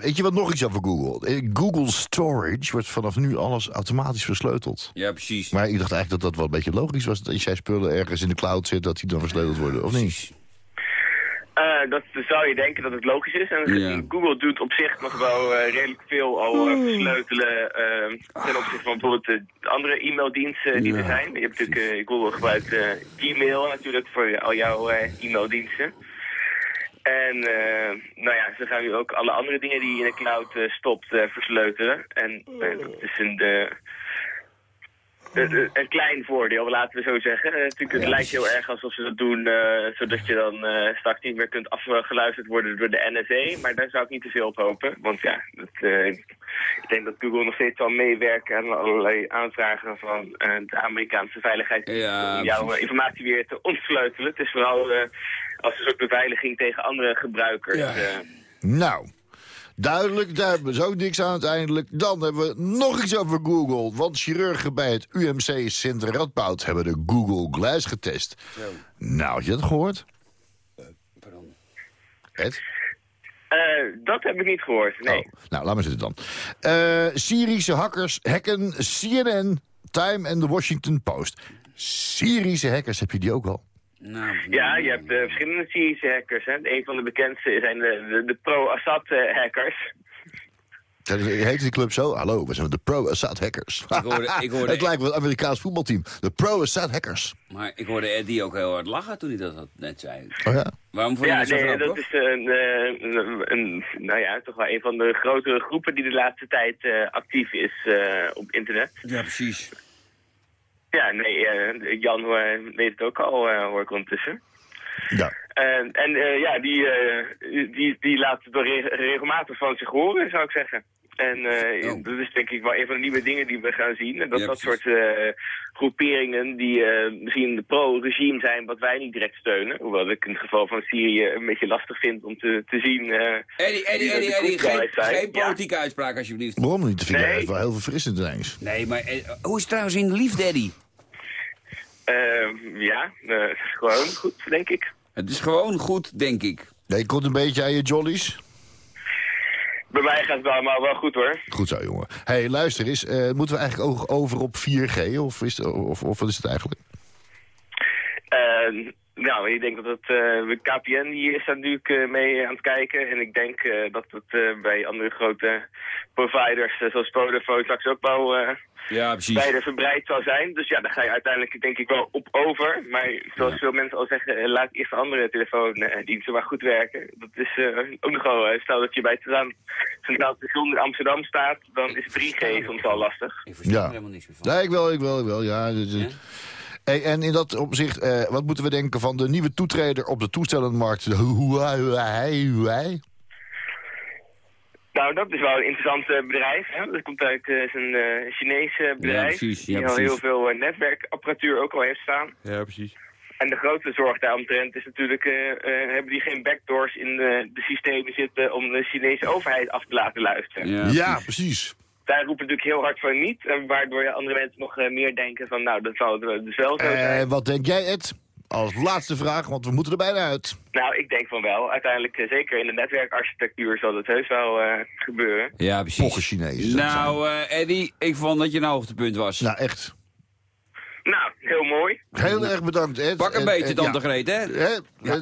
weet je wat nog iets over Google? Eh, Google Storage wordt vanaf nu alles automatisch versleuteld. Ja, precies. Maar ik dacht eigenlijk dat dat wel een beetje logisch was. Dat als jij spullen ergens in de cloud zit, dat die dan versleuteld worden, of niet? Eh, dat zou je denken dat het logisch is. En Ja. Google doet op zich nog wel eh, redelijk veel al eh, versleutelen eh, ten opzichte van bijvoorbeeld de andere e-maildiensten die Ja, er zijn. Je hebt natuurlijk, eh, Google gebruikt eh, Gmail natuurlijk voor al jouw eh, e-maildiensten. En eh, nou ja, ze gaan nu ook alle andere dingen die je in de cloud eh, stopt eh, versleutelen. En dat is een, een, een- klein voordeel, laten we zo zeggen. Natuurlijk, het lijkt heel erg alsof ze dat doen, zodat je dan straks niet meer kunt afgeluisterd worden door de NSA. Maar daar zou ik niet te veel op hopen. Want ja, dat, ik denk dat Google nog steeds zal meewerken aan allerlei aanvragen van de Amerikaanse veiligheid. Ja, om jouw informatie weer te ontsleutelen. Het is vooral als een soort beveiliging tegen andere gebruikers. eh. Nou, duidelijk, daar hebben we ook niks aan uiteindelijk. Dan hebben we nog iets over Google. Want chirurgen bij het UMC Sint Radboud hebben de Google Glass getest. Nou, had je dat gehoord? Ed? Eh, dat heb ik niet gehoord, nee. Nou, laat maar zitten dan. Eh, Syrische hackers hacken CNN, Time en de Washington Post. Syrische hackers, heb je die ook al? Nou, Ja, je hebt eh, verschillende Syrische hackers. Hè. Een van de bekendste zijn de, de, de pro-Assad-hackers. Dat Heet die club zo? Hallo, we zijn de pro-Assad hackers. Ik hoorde- ik hoorde- Het lijkt wel een Amerikaans voetbalteam. De pro-Assad hackers. Maar ik hoorde Eddie ook heel hard lachen toen hij dat net zei. Oh ja? Waarom vond je Ja, dat zo nee, grappig? dat is een, eh, een, een- nou ja, toch wel een van de grotere groepen die de laatste tijd eh, actief is eh, op internet. Ja, precies. Ja, nee, eh, Jan eh, weet het ook al, eh, hoor ik ondertussen. Ja. En, en eh, ja, die, eh, die, die laat het re- regelmatig van zich horen, zou ik zeggen. En eh, Oh. dat is denk ik wel een van de nieuwe dingen die we gaan zien. En dat Ja, dat precies. soort eh, groeperingen die eh, misschien pro-regime zijn, wat wij niet direct steunen. Hoewel ik in het geval van Syrië een beetje lastig vind om te, te zien... eh, Eddie, Eddie, Eddie, de Eddie, geen, geen Ja. politieke uitspraak alsjeblieft. Waarom niet? Dat vind ik Nee. wel heel verfrissend ineens. Nee, maar hoe is het trouwens in de liefde, Eddie? Eh, ja, eh, het is gewoon goed, denk ik. Het is gewoon goed, denk ik. Nee, komt een beetje aan je jollies. Bij mij gaat het allemaal wel goed hoor. Goed zo, jongen. hey, luister eens. eh, moeten we eigenlijk ook over op 4G? Of, is het, of, of wat is het eigenlijk? Eh, nou, ik denk dat het, eh, KPN die is daar natuurlijk eh, mee aan het kijken. En ik denk eh, dat het eh, bij andere grote providers, eh, zoals Vodafone, straks ook wel eh Ja, precies. beide verbreid zal zijn. Dus ja, daar ga je uiteindelijk denk ik wel op over. Maar zoals veel mensen al zeggen, eh, laat eerst de andere telefoondiensten maar goed werken. Dat is eh, ook nogal, eh, stel dat je bij het Centraal- Station in Amsterdam staat, dan is 3G soms al lastig. Ik versta Ja. er helemaal niks meer van. Nee, ik wel, ik wel, ik wel. Ja, dus, eh. Ja? Hey, en in dat opzicht, eh, wat moeten we denken van de nieuwe toetreder op de toestellenmarkt? Huawei? Nou, dat is wel een interessant eh, bedrijf. Hè? Dat komt uit eh, een eh Chinees eh, bedrijf. precies, ja, die al precies. heel veel netwerkapparatuur ook al heeft staan. Ja, precies. En de grote zorg daaromtrent is natuurlijk, eh, eh, hebben die geen backdoors in de, de systemen zitten om de Chinese overheid af te laten luisteren. Ja, Ja, precies. precies. Daar roepen natuurlijk heel hard van niet, en waardoor andere mensen nog eh, meer denken van nou, dat zal het dus wel zo zijn. Eh, wat denk jij, Ed? Als laatste vraag, want we moeten er bijna uit. Nou, ik denk van wel. Uiteindelijk, eh, zeker in de netwerkarchitectuur, zal dat heus wel eh, gebeuren. Ja, precies. Pochen Chinezen. Nou, eh, Eddie, ik vond dat je een hoogtepunt was. Nou, echt. Nou, heel mooi. Heel erg bedankt, Ed. Pak een En- beetje, tante ja. Greet, hè? Hè?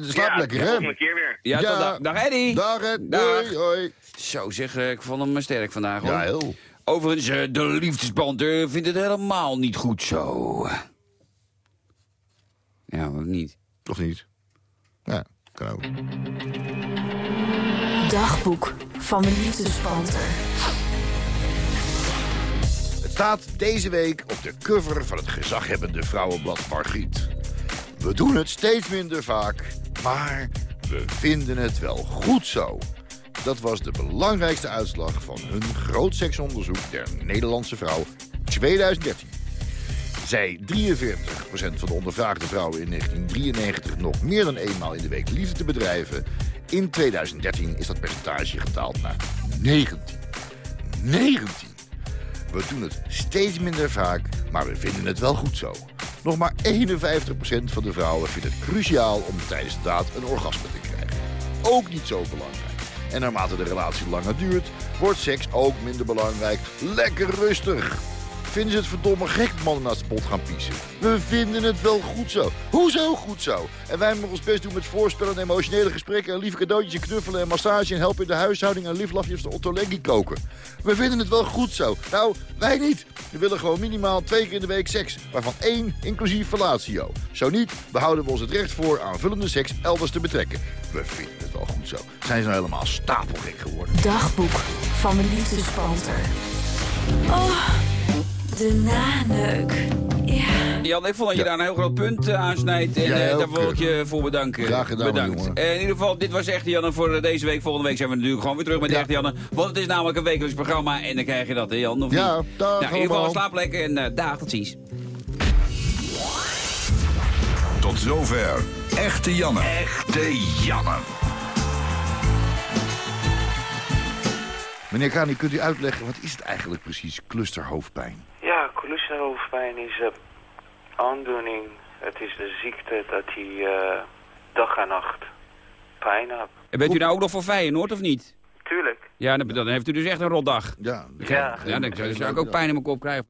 Slaap ja, lekker, hè? volgende keer weer. Ja, tot dag. Dag, Eddie. Dag, Ed. Dag. Doei, hoi. Zo zeg, ik vond hem sterk vandaag, hoor. Ja, heel. Overigens, eh, de liefdesband vindt het helemaal niet goed zo. Ja, ook niet. Of niet? Ja, kan ook. Dagboek van de liefdespanter. Het staat deze week op de cover van het gezaghebbende vrouwenblad Margriet. We doen het steeds minder vaak, maar we vinden het wel goed zo. Dat was de belangrijkste uitslag van hun groot seksonderzoek der Nederlandse vrouw 2013. Zei 43% van de ondervraagde vrouwen in 1993 nog meer dan eenmaal in de week liefde te bedrijven. In 2013 is dat percentage gedaald naar 19. 19! We doen het steeds minder vaak, maar we vinden het wel goed zo. Nog maar 51% van de vrouwen vindt het cruciaal om tijdens de daad een orgasme te krijgen. Ook niet zo belangrijk. En naarmate de relatie langer duurt, wordt seks ook minder belangrijk. Lekker rustig. Vinden ze het verdomme gek dat mannen naast de pot gaan piezen? We vinden het wel goed zo. Hoezo goed zo? En wij moeten ons best doen met voorspellen en emotionele gesprekken... en lieve cadeautjes en knuffelen en massage... en helpen in de huishouding en lieflafjes de Ottolenghi koken. We vinden het wel goed zo. Nou, wij niet. We willen gewoon minimaal twee keer in de week seks. Waarvan één inclusief fellatio. Zo niet, behouden we ons het recht voor aanvullende seks elders te betrekken. We vinden het wel goed zo. Zijn ze nou helemaal stapelgek geworden? Dagboek van de liefdespanter. Oh, de naneuk. Ja. Jan, ik vond dat je daar een heel groot punt eh, aansnijdt. En eh, daar wil ik je voor bedanken. Graag gedaan, Bedankt. jongen. Eh, in ieder geval, dit was Echte Janne voor deze week. Volgende week zijn we natuurlijk gewoon weer terug met Echte Janne. Want het is namelijk een wekelijks programma. En dan krijg je dat, hè Jan? Of Ja, niet? dag nou, in ieder geval, slaap lekker en eh dag, tot ziens. Tot zover. Echte Janne. Echte Janne. Meneer Kani, kunt u uitleggen, wat is het eigenlijk precies, clusterhoofdpijn? Ja, clusterhoofdpijn is een aandoening. Het is de ziekte dat hij eh, dag en nacht pijn heeft. En bent u nou ook nog voor Feyenoord of niet? Tuurlijk. Ja, dan, dan heeft u dus echt een rotdag. Ja. Ja. Ja, dan zou ik ook pijn in mijn kop krijgen.